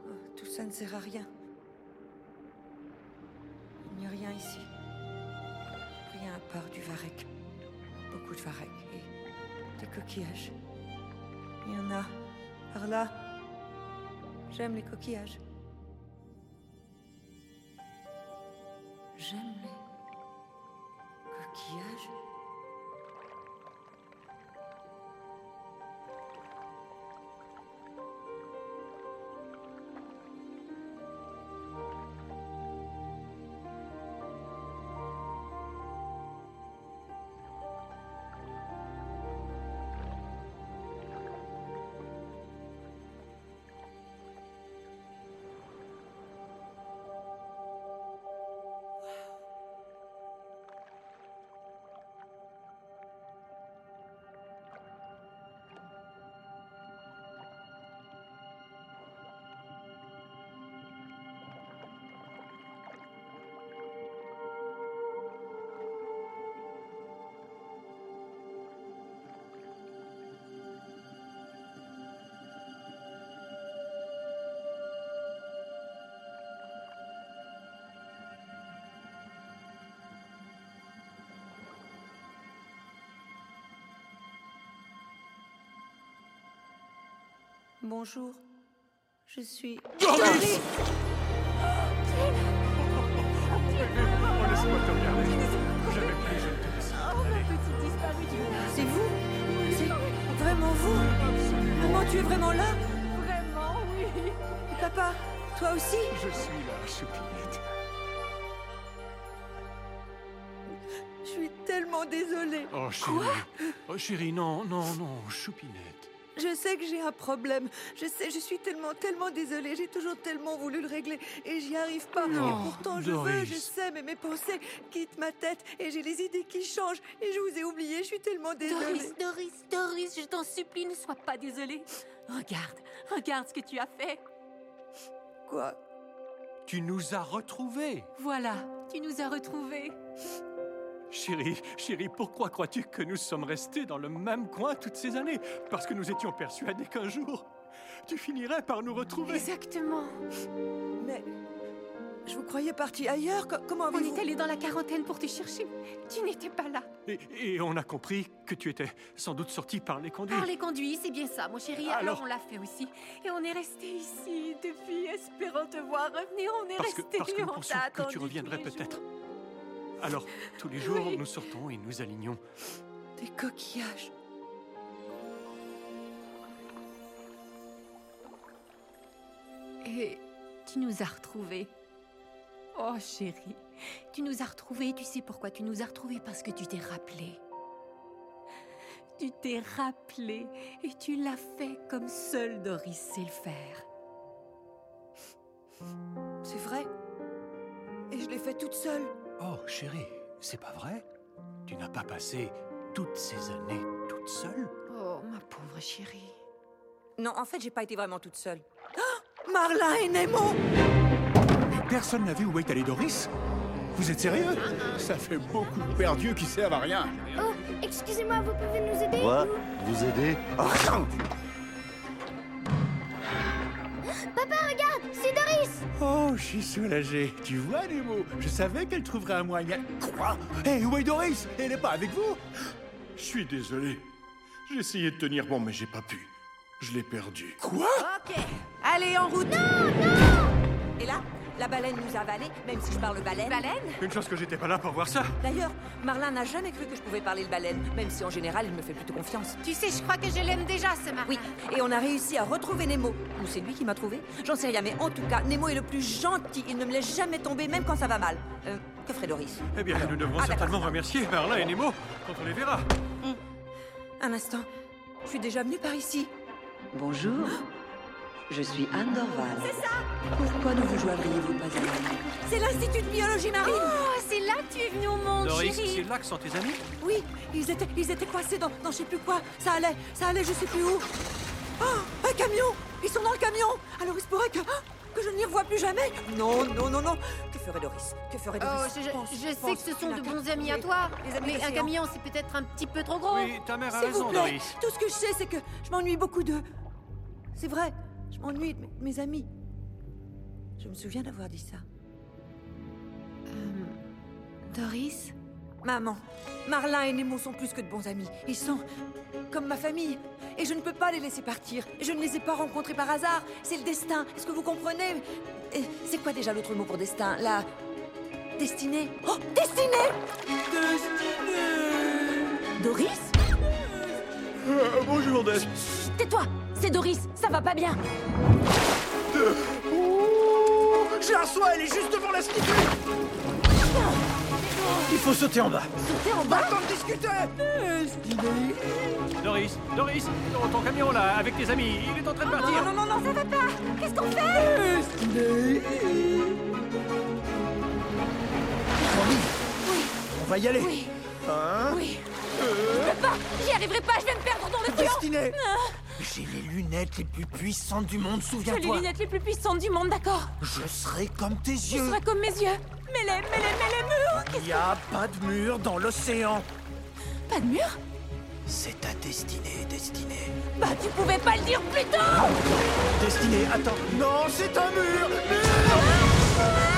Oh, tout ça ne sert à rien. Par là. J'aime Bonjour. Je suis. Doris Doris Oh, laisse-moi te regarder. Jamais plus je ne te laisse. C'est vous C'est vraiment vous Maman, tu es vraiment là Vraiment, oui. Et papa, toi aussi? Je suis là, Choupinette. Je suis tellement désolée. Oh, chérie. Oh, chérie, non, non, non, Choupinette. Je sais que j'ai un problème. Je sais, je suis tellement, tellement désolée. J'ai toujours tellement voulu le régler et j'y arrive pas. Non, et pourtant, je veux, je sais, mais mes pensées quittent ma tête et j'ai les idées qui changent. Et je vous ai oublié. Je suis tellement désolée. Doris, Doris, Doris, je t'en supplie, ne sois pas désolée. Regarde, regarde ce que tu as fait. Quoi? Tu nous as retrouvés. Voilà, tu nous as retrouvés. Chérie, chérie, pourquoi crois-tu que nous sommes restés dans le même coin toutes ces années? Parce que nous étions persuadés qu'un jour, tu finirais par nous retrouver. Exactement. Mais je vous croyais parti ailleurs. Co- comment On avez-vous est allé dans la quarantaine pour te chercher. Tu n'étais pas là. Et, et on a compris que tu étais sans doute sorti par les conduits. Par les conduits, c'est bien ça, mon chéri. Alors, Alors on l'a fait aussi. Et on est resté ici depuis, espérant te voir revenir. On est Parce que, resté, parce que nous on que tu reviendrais peut-être. Alors, tous les jours, nous sortons et nous alignons. Des coquillages. Et tu nous as retrouvés. Oh chérie, tu nous as retrouvés. Tu sais pourquoi tu nous as retrouvés? Parce que tu t'es rappelé. Tu t'es rappelé et tu l'as fait comme seul Doris sait le faire. C'est vrai. Et je l'ai fait toute seule. Oh, chérie, c'est pas vrai? Tu n'as pas passé toutes ces années toute seule? Oh, ma pauvre chérie. Non, en fait, j'ai pas été vraiment toute seule. Ah Marlin et Nemo Personne n'a vu où est allé Doris? Vous êtes sérieux? Ça fait beaucoup de perdus qui servent à rien. Oh, excusez-moi, vous pouvez nous aider Quoi? Vous? Aider? Oh, Oh, je suis soulagé. Tu vois, Nemo, je savais qu'elle trouverait un moyen. Quoi? Hé, où est Doris Elle n'est pas avec vous? Je suis désolé. J'ai essayé de tenir bon, mais j'ai pas pu. Je l'ai perdu. Quoi? Ok, allez, en route Non, non Et là, la baleine nous a avalés, même si je parle baleine. Baleine? Une chance que j'étais pas là pour voir ça. D'ailleurs, Marlin n'a jamais cru que je pouvais parler le baleine, même si en général, il me fait plutôt confiance. Tu sais, je crois que je l'aime déjà, ce Marlin. Oui, et on a réussi à retrouver Nemo. Ou c'est lui qui m'a trouvé? J'en sais rien, mais en tout cas, Nemo est le plus gentil. Il ne me laisse jamais tomber, même quand ça va mal. Euh, que ferait Doris? Eh bien, nous devrons Ah, certainement remercier Marlin et Nemo quand on les verra. Un instant. Je suis déjà venue par ici. Bonjour. Je suis Anne Dorval. C'est ça Pourquoi ne vous joindriez-vous pas à moi? C'est l'Institut de biologie marine Oh, c'est là que tu es venu au monde, Doris, chérie. c'est là que sont tes amis Oui, ils étaient, ils étaient coincés dans, dans je sais plus quoi. Ça allait, ça allait, je sais plus où. Oh, un camion Ils sont dans le camion Alors il se pourrait que, que je ne les revoie plus jamais. Non, non, non, non. Que ferait Doris? Que ferait Oh, Doris je, je- Pense, je sais pense que ce sont de bons amis à toi, les amis mais un camion, c'est peut-être un petit peu trop gros. Oui, ta mère a S'il vous raison, plaît, Doris. tout ce que je sais, c'est que je m'ennuie beaucoup d'eux. C'est vrai, je m'ennuie de mes- mes amis. Je me souviens d'avoir dit ça. Doris Maman, Marlin et Nemo sont plus que de bons amis. Ils sont comme ma famille. Et je ne peux pas les laisser partir. Je ne les ai pas rencontrés par hasard. C'est le destin. Est-ce que vous comprenez? C'est quoi déjà l'autre mot pour destin? La destinée? Oh, destinée Destinée Doris? Bonjour, Des. Tais-toi C'est Doris, ça va pas bien Je la reçois, elle est juste devant l'institut Il faut sauter en bas. Sauter en bas Attends de discuter Doris, Doris, ton, ton camion là, avec tes amis, il est en train de partir. Non, non, non, non, ça va pas Qu'est-ce qu'on fait On va y aller. Oui. Un, Oui. deux, Je peux pas J'y arriverai pas, je vais me perdre dans le fouillon Destinée. Ah, J'ai les lunettes les plus puissantes du monde, J'ai les souviens-toi. lunettes les plus puissantes du monde, d'accord Je serai comme tes yeux. seras comme mes yeux Mets-les, mets-les, mets-les murs Il n'y a pas de mur dans l'océan. Pas de mur C'est ta destinée, destinée. Bah, tu pouvais pas le dire plus tôt Destinée, attends. Non, c'est un mur Maman,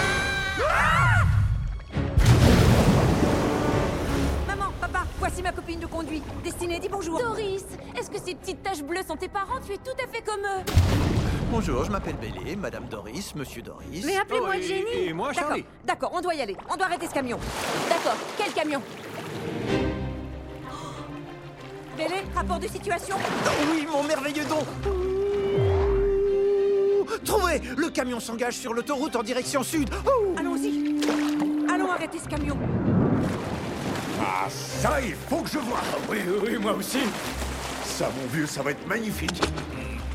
voici ma copine de conduite. Destinée, dis bonjour. Doris, est-ce que ces petites taches bleues sont tes parents? Tu es tout à fait comme eux Bonjour, je m'appelle Bélé, Madame Doris, Monsieur Doris. Mais appelez-moi Oh, Jenny Et moi, D'accord, Charlie. d'accord, on doit y aller. On doit arrêter ce camion. D'accord, quel camion? Bélé, rapport de situation? Oh oui, mon merveilleux don Trouvé Le camion s'engage sur l'autoroute en direction sud. Allons-y. Allons arrêter ce camion. Ah, ça, il faut que je vois. Oui, oui, oui, moi aussi. Ça, mon vieux, ça va être magnifique.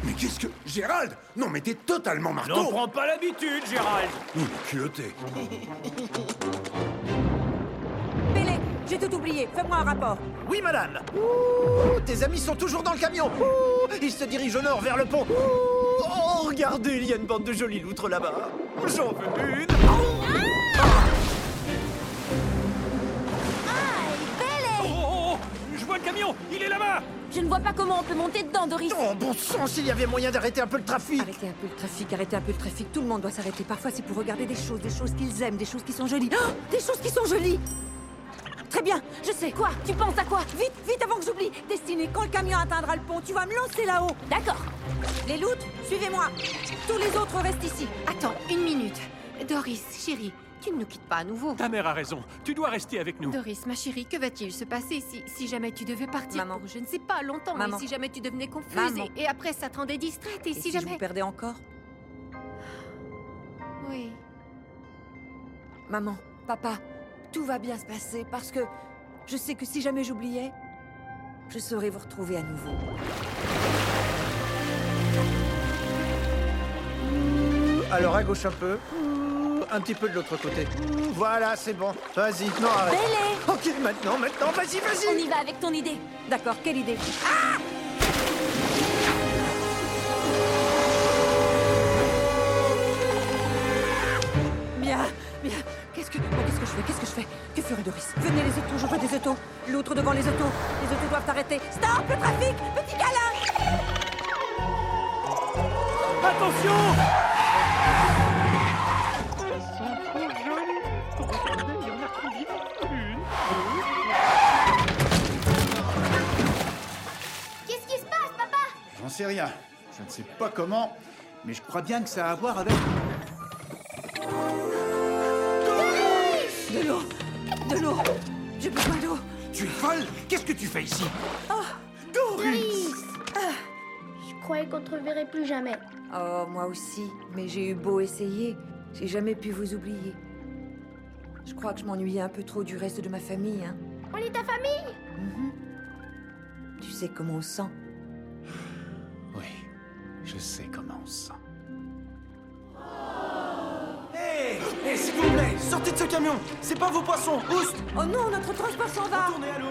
Mais qu'est-ce que... Gérald? Non, mais t'es totalement marteau N'en prends pas l'habitude, Gérald Hum, culotté. Bélé, j'ai tout oublié. Fais-moi un rapport. Oui, madame Ouh, Tes amis sont toujours dans le camion Ouh, Ils se dirigent au nord vers le pont Ouh, Oh, regardez, il y a une bande de jolies loutres là-bas J'en veux une camion, il est là-bas. Je ne vois pas comment on peut monter dedans, Doris Oh, bon sang, s'il y avait moyen d'arrêter un peu le trafic Arrêtez un peu le trafic, arrêtez un peu le trafic. Tout le monde doit s'arrêter. Parfois, c'est pour regarder des choses, des choses qu'ils aiment, des choses qui sont jolies. Oh, des choses qui sont jolies Très bien, je sais. Quoi? Tu penses à quoi? Vite, vite avant que j'oublie Destinée, quand le camion atteindra le pont, tu vas me lancer là-haut. D'accord. Les loutres, suivez-moi. Tous les autres restent ici. Attends, une minute. Doris, chérie, tu ne nous quittes pas à nouveau. Ta mère a raison. Tu dois rester avec nous. Doris, ma chérie, que va-t-il se passer si, si jamais tu devais partir Maman. pour je ne sais pas longtemps Maman. et si jamais tu devenais confuse Maman. et, et après ça te rendait distraite et, Et si, si je jamais vous perdais encore Oui. Maman, papa, tout va bien se passer parce que je sais que si jamais j'oubliais, je saurais vous retrouver à nouveau. Alors à gauche un peu. Un petit peu de l'autre côté. Voilà, c'est bon. Vas-y, non, arrête. Bélé Ok, maintenant, maintenant, vas-y, On vas-y y va avec ton idée. D'accord, quelle idée Bien, bien. Qu'est-ce que, qu'est-ce que je fais Qu'est-ce que je fais? Que ferait Doris Venez les autos, je veux des autos. L'autre devant les autos. Les autos doivent arrêter. Stop le trafic Petit câlin Attention sais rien. Je ne sais pas comment, mais je crois bien que ça a à voir avec... De l'eau. De l'eau. J'ai besoin d'eau. Tu es folle. Qu'est-ce que tu fais ici? Oh. Doris. Je croyais qu'on te reverrait plus jamais. Oh, moi aussi. Mais j'ai eu beau essayer, j'ai jamais pu vous oublier. Je crois que je m'ennuyais un peu trop du reste de ma famille, hein. On est ta famille? Tu sais comment on se sent sais comment on se sent. Hé Hé, s'il vous plaît, sortez de ce camion. C'est pas vos poissons, oust. Oh non, notre transport s'en va. Retournez à l'eau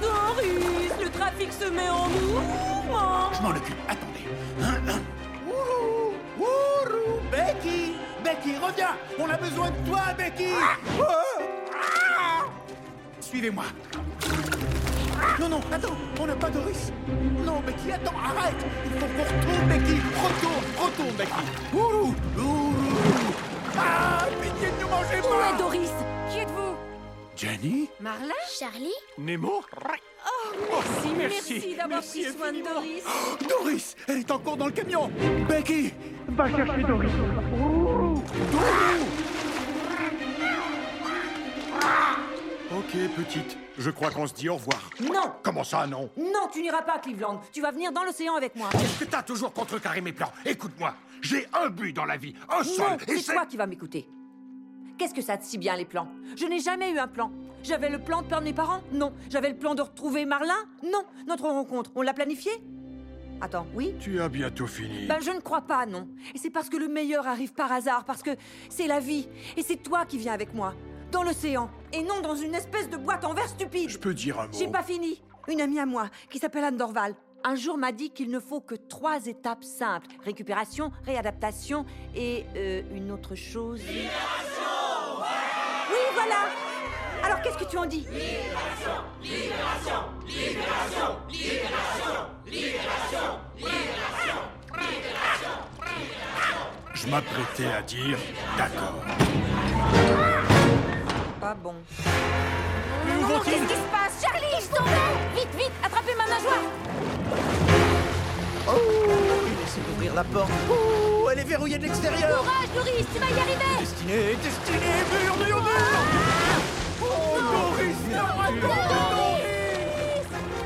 Doris, le trafic se met en mouvement. Je m'en occupe, attendez. Wourou Wourou Becky. Becky, reviens. On a besoin de toi, Becky. Oh. Suivez-moi. Non, non, attends, on n'a pas Doris. Non, Becky, attends, arrête. Il faut qu'on retourne, Becky Retourne, retourne, Becky Wourou Wourou Ah, pitié de nous manger Où pas est Doris Qui êtes-vous? Jenny Marlin? Charlie? Nemo? Oh, merci, merci, d'avoir pris soin de Doris. Doris Elle est encore dans le camion. Becky Va chercher Doris. Wourou Ok, petite. Je crois qu'on se dit au revoir. Non Comment ça, non? Non, tu n'iras pas à Cleveland. Tu vas venir dans l'océan avec moi. Qu'est-ce que t'as toujours contrecarré mes plans? Écoute-moi, j'ai un but dans la vie, un seul, Non, et c'est toi qui vas m'écouter. Qu'est-ce que ça te si bien, les plans? Je n'ai jamais eu un plan. J'avais le plan de perdre mes parents? Non. J'avais le plan de retrouver Marlin? Non. Notre rencontre, on l'a planifiée? Attends, oui? Tu as bientôt fini. Ben, je ne crois pas, non. Et c'est parce que le meilleur arrive par hasard, parce que c'est la vie. Et c'est toi qui viens avec moi. Dans l'océan. Et non dans une espèce de boîte en verre stupide. Je peux dire un mot J'ai pas fini. Une amie à moi, qui s'appelle Anne Dorval, un jour m'a dit qu'il ne faut que trois étapes simples. Récupération, réadaptation et euh, une autre chose. Oui, voilà Alors qu'est-ce que tu en dis? Je m'apprêtais à dire d'accord. Pas bon. Mais où Non, vont-ils Qu'est-ce qui se passe Charlie, je tombe Vite, vite, attrapez ma nageoire! Oh Il essaie d'ouvrir la porte. Oh Elle est verrouillée de l'extérieur. Courage, Doris, tu vas y arriver. Destinée, destinée, mur, mur, mur Oh, Doris,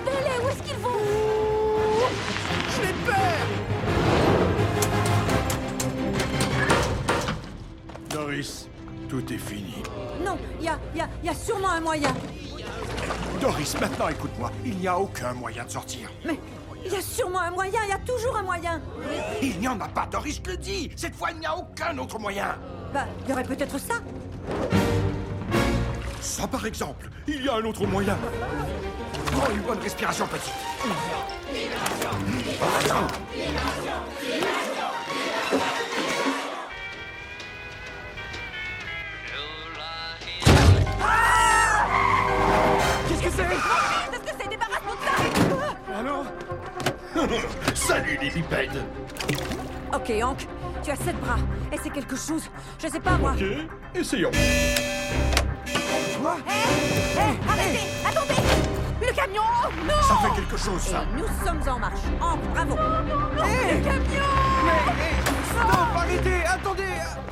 Belle, où est-ce qu'ils vont? Je les perds Doris, tout est fini. Non, il y a, y, a, y a sûrement un moyen. Doris, maintenant écoute-moi. Il n'y a aucun moyen de sortir. Mais il y a sûrement un moyen, il y a toujours un moyen. Il n'y en a pas, Doris, je le dis. Cette fois, il n'y a aucun autre moyen. Bah, il y aurait peut-être ça. Ça, par exemple, il y a un autre moyen. Prends une bonne respiration, petite. Qu'est-ce c'est Qu'est-ce que c'est Débarrasse-nous de ça Alors Salut, les bipèdes Ok, Hank, tu as sept bras. Et c'est quelque chose. Je sais pas, moi. Ok, essayons. Hé Hé Arrêtez Attendez Le camion oh, Non Ça fait quelque chose, ça. Et nous sommes en marche. Hank, bravo Le camion Stop Arrêtez Attendez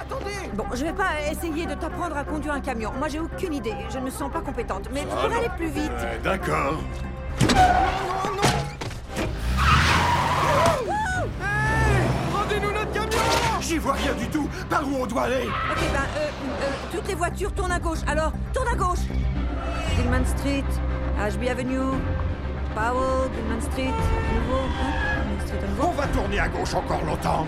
Attendez Bon, je vais pas essayer de t'apprendre à conduire un camion. Moi, j'ai aucune idée. Je ne me sens pas compétente. Mais tu Ah pourrais non. aller plus vite. D'accord. Rendez-nous notre camion J'y vois rien du tout. Par où on doit aller? Ok, ben, euh, euh, toutes les voitures tournent à gauche. Alors, tourne à gauche. Gilman Street, Ashby Avenue, Powell, Gilman Street, nouveau. Hein. On va tourner à gauche encore longtemps.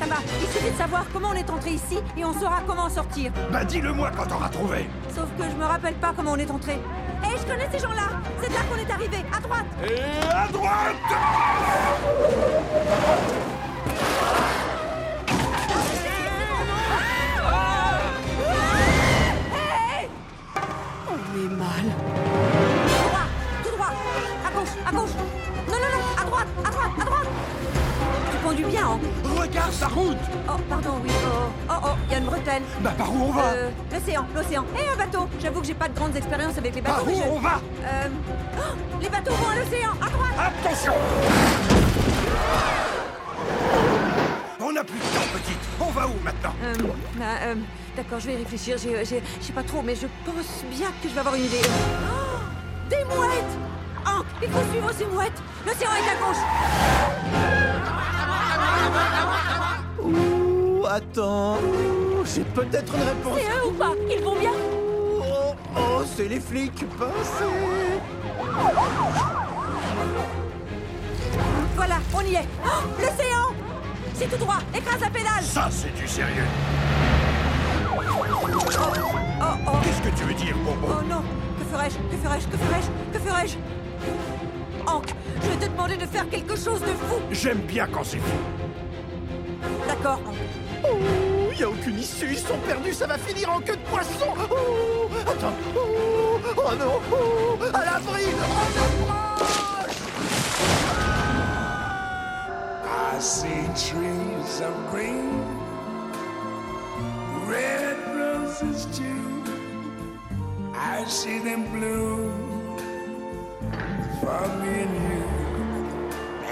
Ça va. Il suffit de savoir comment on est entré ici et on saura comment en sortir. Bah dis-le-moi quand t'auras trouvé. Sauf que je me rappelle pas comment on est entré. Hé, je connais ces gens-là. C'est là qu'on est arrivé. À droite. Et à droite Hé On est mal. Tout droit, tout droit. À gauche, à gauche. Non, non, non. À droite, à droite, à droite. Conduis bien, Hank. Regarde sa route Oh, pardon, oui. Oh, oh, oh, il y a une bretelle. Bah, par où on va Euh, l'océan, l'océan. Et un bateau. J'avoue que j'ai pas de grandes expériences avec les bateaux. Par où je- on va Euh, oh, les bateaux vont à l'océan, à droite. Attention On n'a plus de temps, petite. On va où maintenant Euh, bah, euh, D'accord, je vais y réfléchir. J'ai, j'ai, je sais pas trop, mais je pense bien que je vais avoir une idée. Oh, des mouettes Hank, il faut suivre ces mouettes. L'océan est à gauche. Ouh, attends. J'ai peut-être une réponse. C'est eux ou pas? Ils vont bien? Oh, oh, c'est les flics passés. Voilà, on y est. Oh, l'océan C'est tout droit. Écrase la pédale. Ça, c'est du sérieux. Oh, oh. Qu'est-ce que tu veux dire, Bobo Oh non Que ferais-je? Que ferais-je? Que ferais-je? Que ferais-je? Hank, je vais te demander de faire quelque chose de fou. J'aime bien quand c'est fou. D'accord, Hank. Oh, y a aucune issue. Ils sont perdus. Ça va finir en queue de poisson. Oh, attends. Oh, oh non. Oh, à l'abri. Oh, I see trees of green, red roses too. I see them bloom for me and you.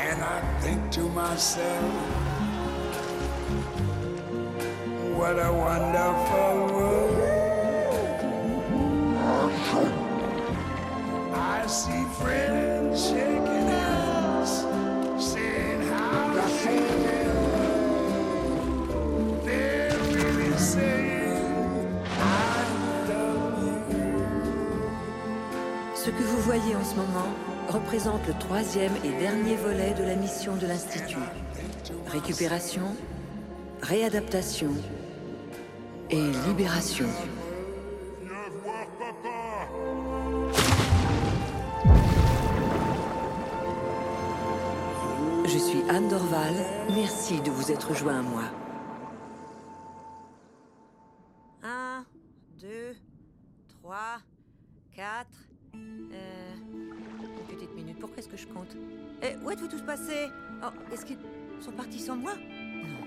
And I think to myself, what a wonderful world. I see friends shaking hands, saying how they feel. They're really saying, I love you. Ce que vous voyez en ce moment représente le troisième et dernier volet de la mission de l'Institut. Récupération, réadaptation et libération. Je suis Anne Dorval. Merci de vous être joint à moi. Est-ce qu'ils sont partis sans moi? Non.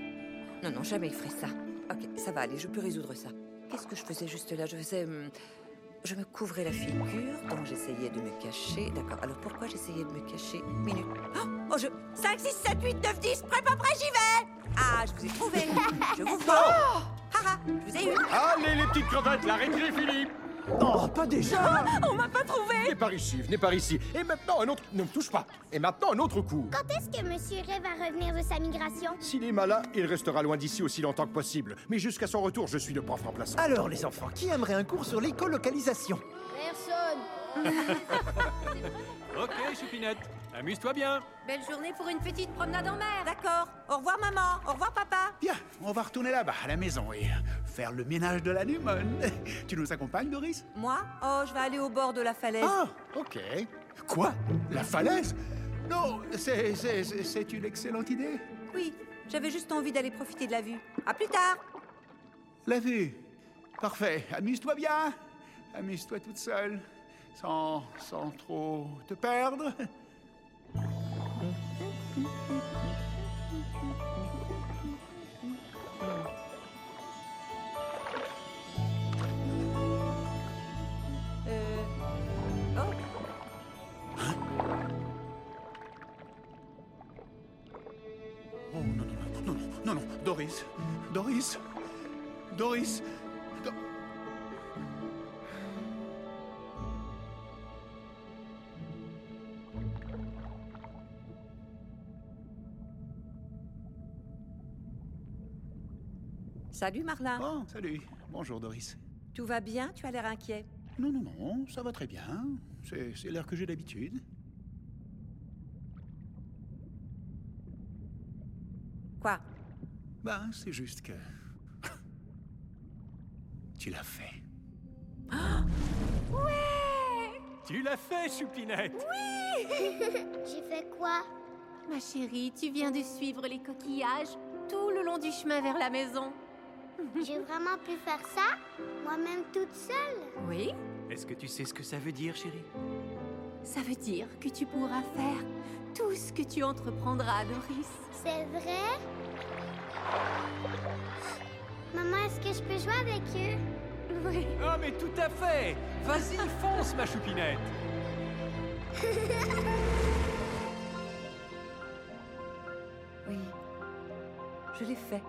Non, non, jamais ils feraient ça. Ok, ça va aller, je peux résoudre ça. Qu'est-ce que je faisais juste là? Je faisais. hum, je me couvrais la figure, donc j'essayais de me cacher. D'accord, alors pourquoi j'essayais de me cacher? Minute. Oh, oh, je. 5, 6, 7, 8, 9, 10, prêt, pas prêt, j'y vais Ah, je vous ai trouvé Je vous vois Haha, je vous ai eu Allez, les petites crevettes, la récré, Philippe Oh, pas déjà On m'a pas trouvé Venez par ici, venez par ici. Et maintenant, un autre... Ne me touche pas. Et maintenant, un autre coup. Quand est-ce que Monsieur Ray va revenir de sa migration? S'il est malin, il restera loin d'ici aussi longtemps que possible. Mais jusqu'à son retour, je suis le prof remplaçant. Alors, les enfants, qui aimerait un cours sur l'écolocalisation? Personne. Ok, Choupinette, amuse-toi bien. Belle journée pour une petite promenade en mer. D'accord. Au revoir, maman. Au revoir, papa. Bien, on va retourner là-bas, à la maison, et faire le ménage de la Lumone. Tu nous accompagnes, Doris? Moi? Oh, je vais aller au bord de la falaise. Ah, ok. Quoi? La falaise? Non, c'est- c'est c'est- c'est une excellente idée. Oui, j'avais juste envie d'aller profiter de la vue. À plus tard. La vue. Parfait. Amuse-toi bien. Amuse-toi toute seule. Sans, sans trop te perdre. Euh... Oh. Doris. Doris. Doris. Salut, Marlin. Oh, salut. Bonjour, Doris. Tout va bien? Tu as l'air inquiet? Non, non, non, ça va très bien. C'est l'air que j'ai d'habitude. Quoi? Ben, c'est juste que. tu l'as fait. Tu l'as fait, Choupinette J'ai fait quoi? Ma chérie, tu viens de suivre les coquillages tout le long du chemin vers la maison. J'ai vraiment pu faire ça Moi-même toute seule. Oui. Est-ce que tu sais ce que ça veut dire, chérie? Ça veut dire que tu pourras faire tout ce que tu entreprendras, Doris. C'est vrai? Maman, est-ce que je peux jouer avec eux? Oui. Ah, mais tout à fait! Vas-y, fonce, ma choupinette! Oui, je l'ai fait.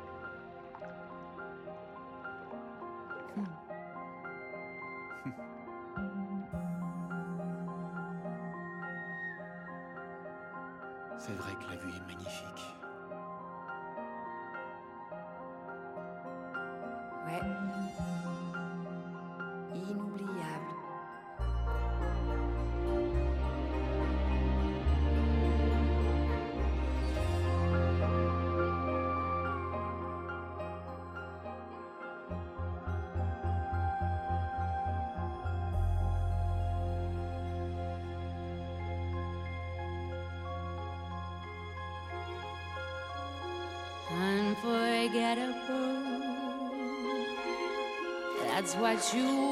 What you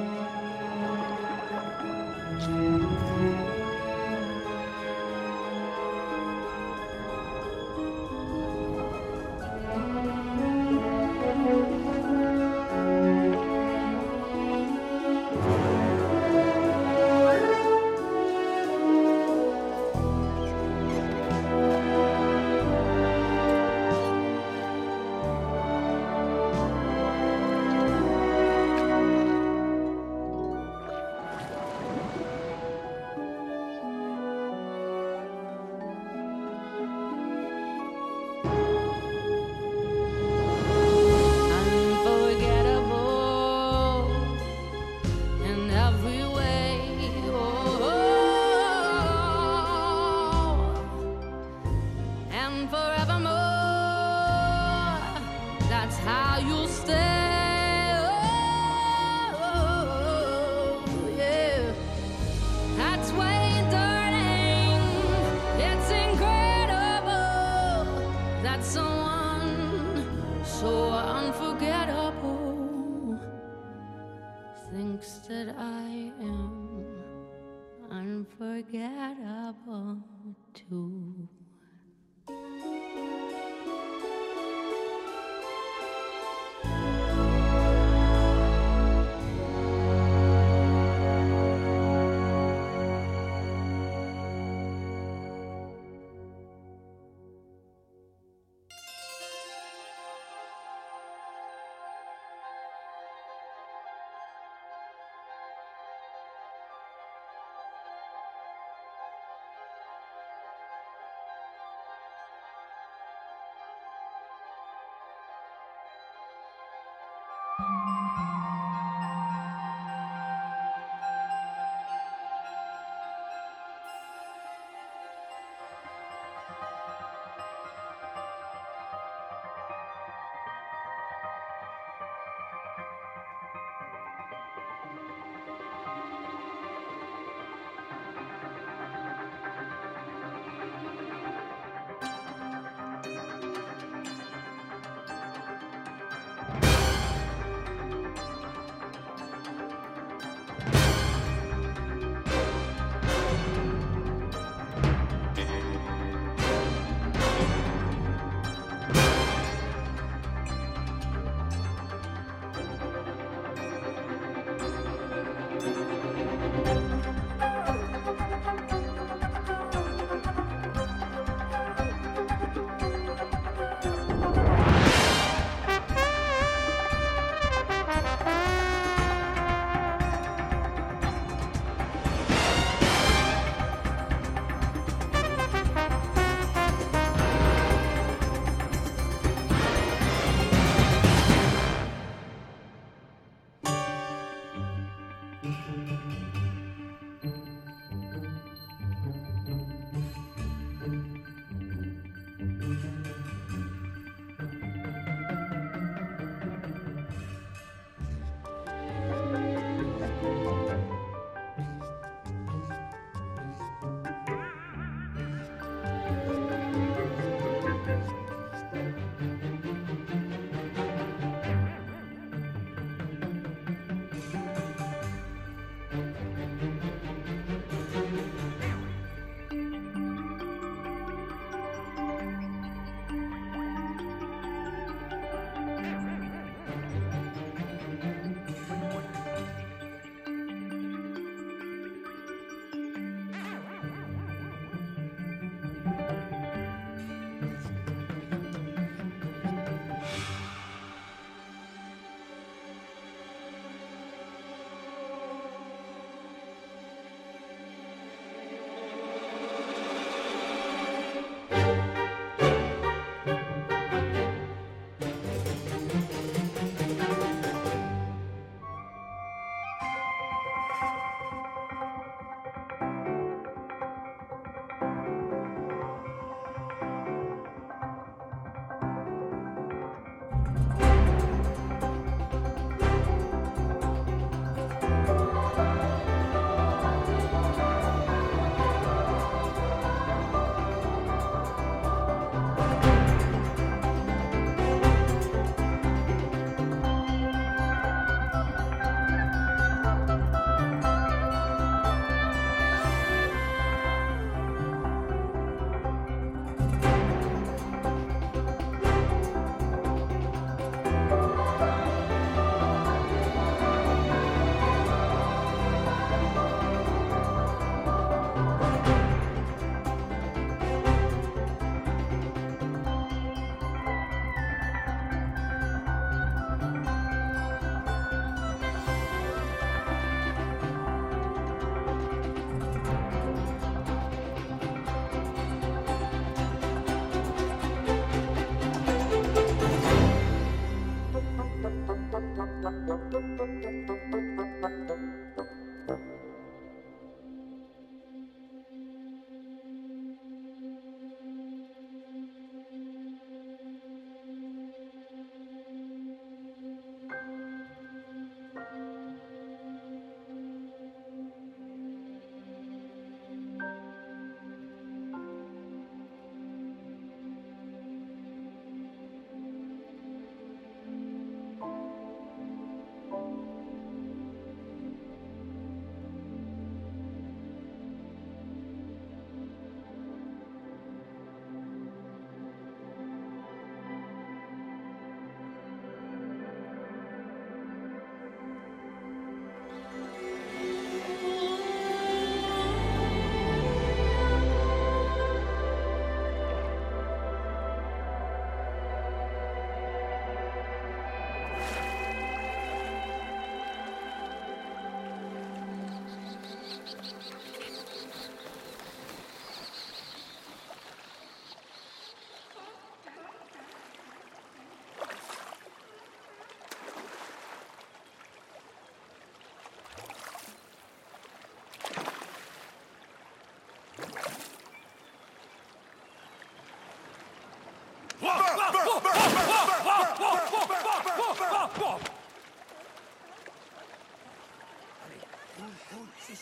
Thank you.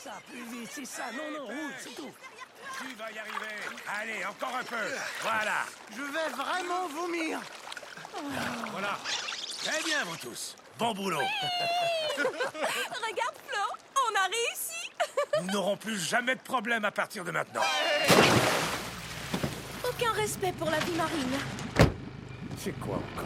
Ça, plus vite, c'est ça. Non, non, roule, c'est tout. Tu vas y arriver. Allez, encore un peu. Voilà. Je vais vraiment vomir. Voilà. Très bien, vous tous. Bon boulot. Regarde, Flo, on a réussi. Nous n'aurons plus jamais de problème à partir de maintenant. Aucun respect pour la vie marine. C'est quoi encore?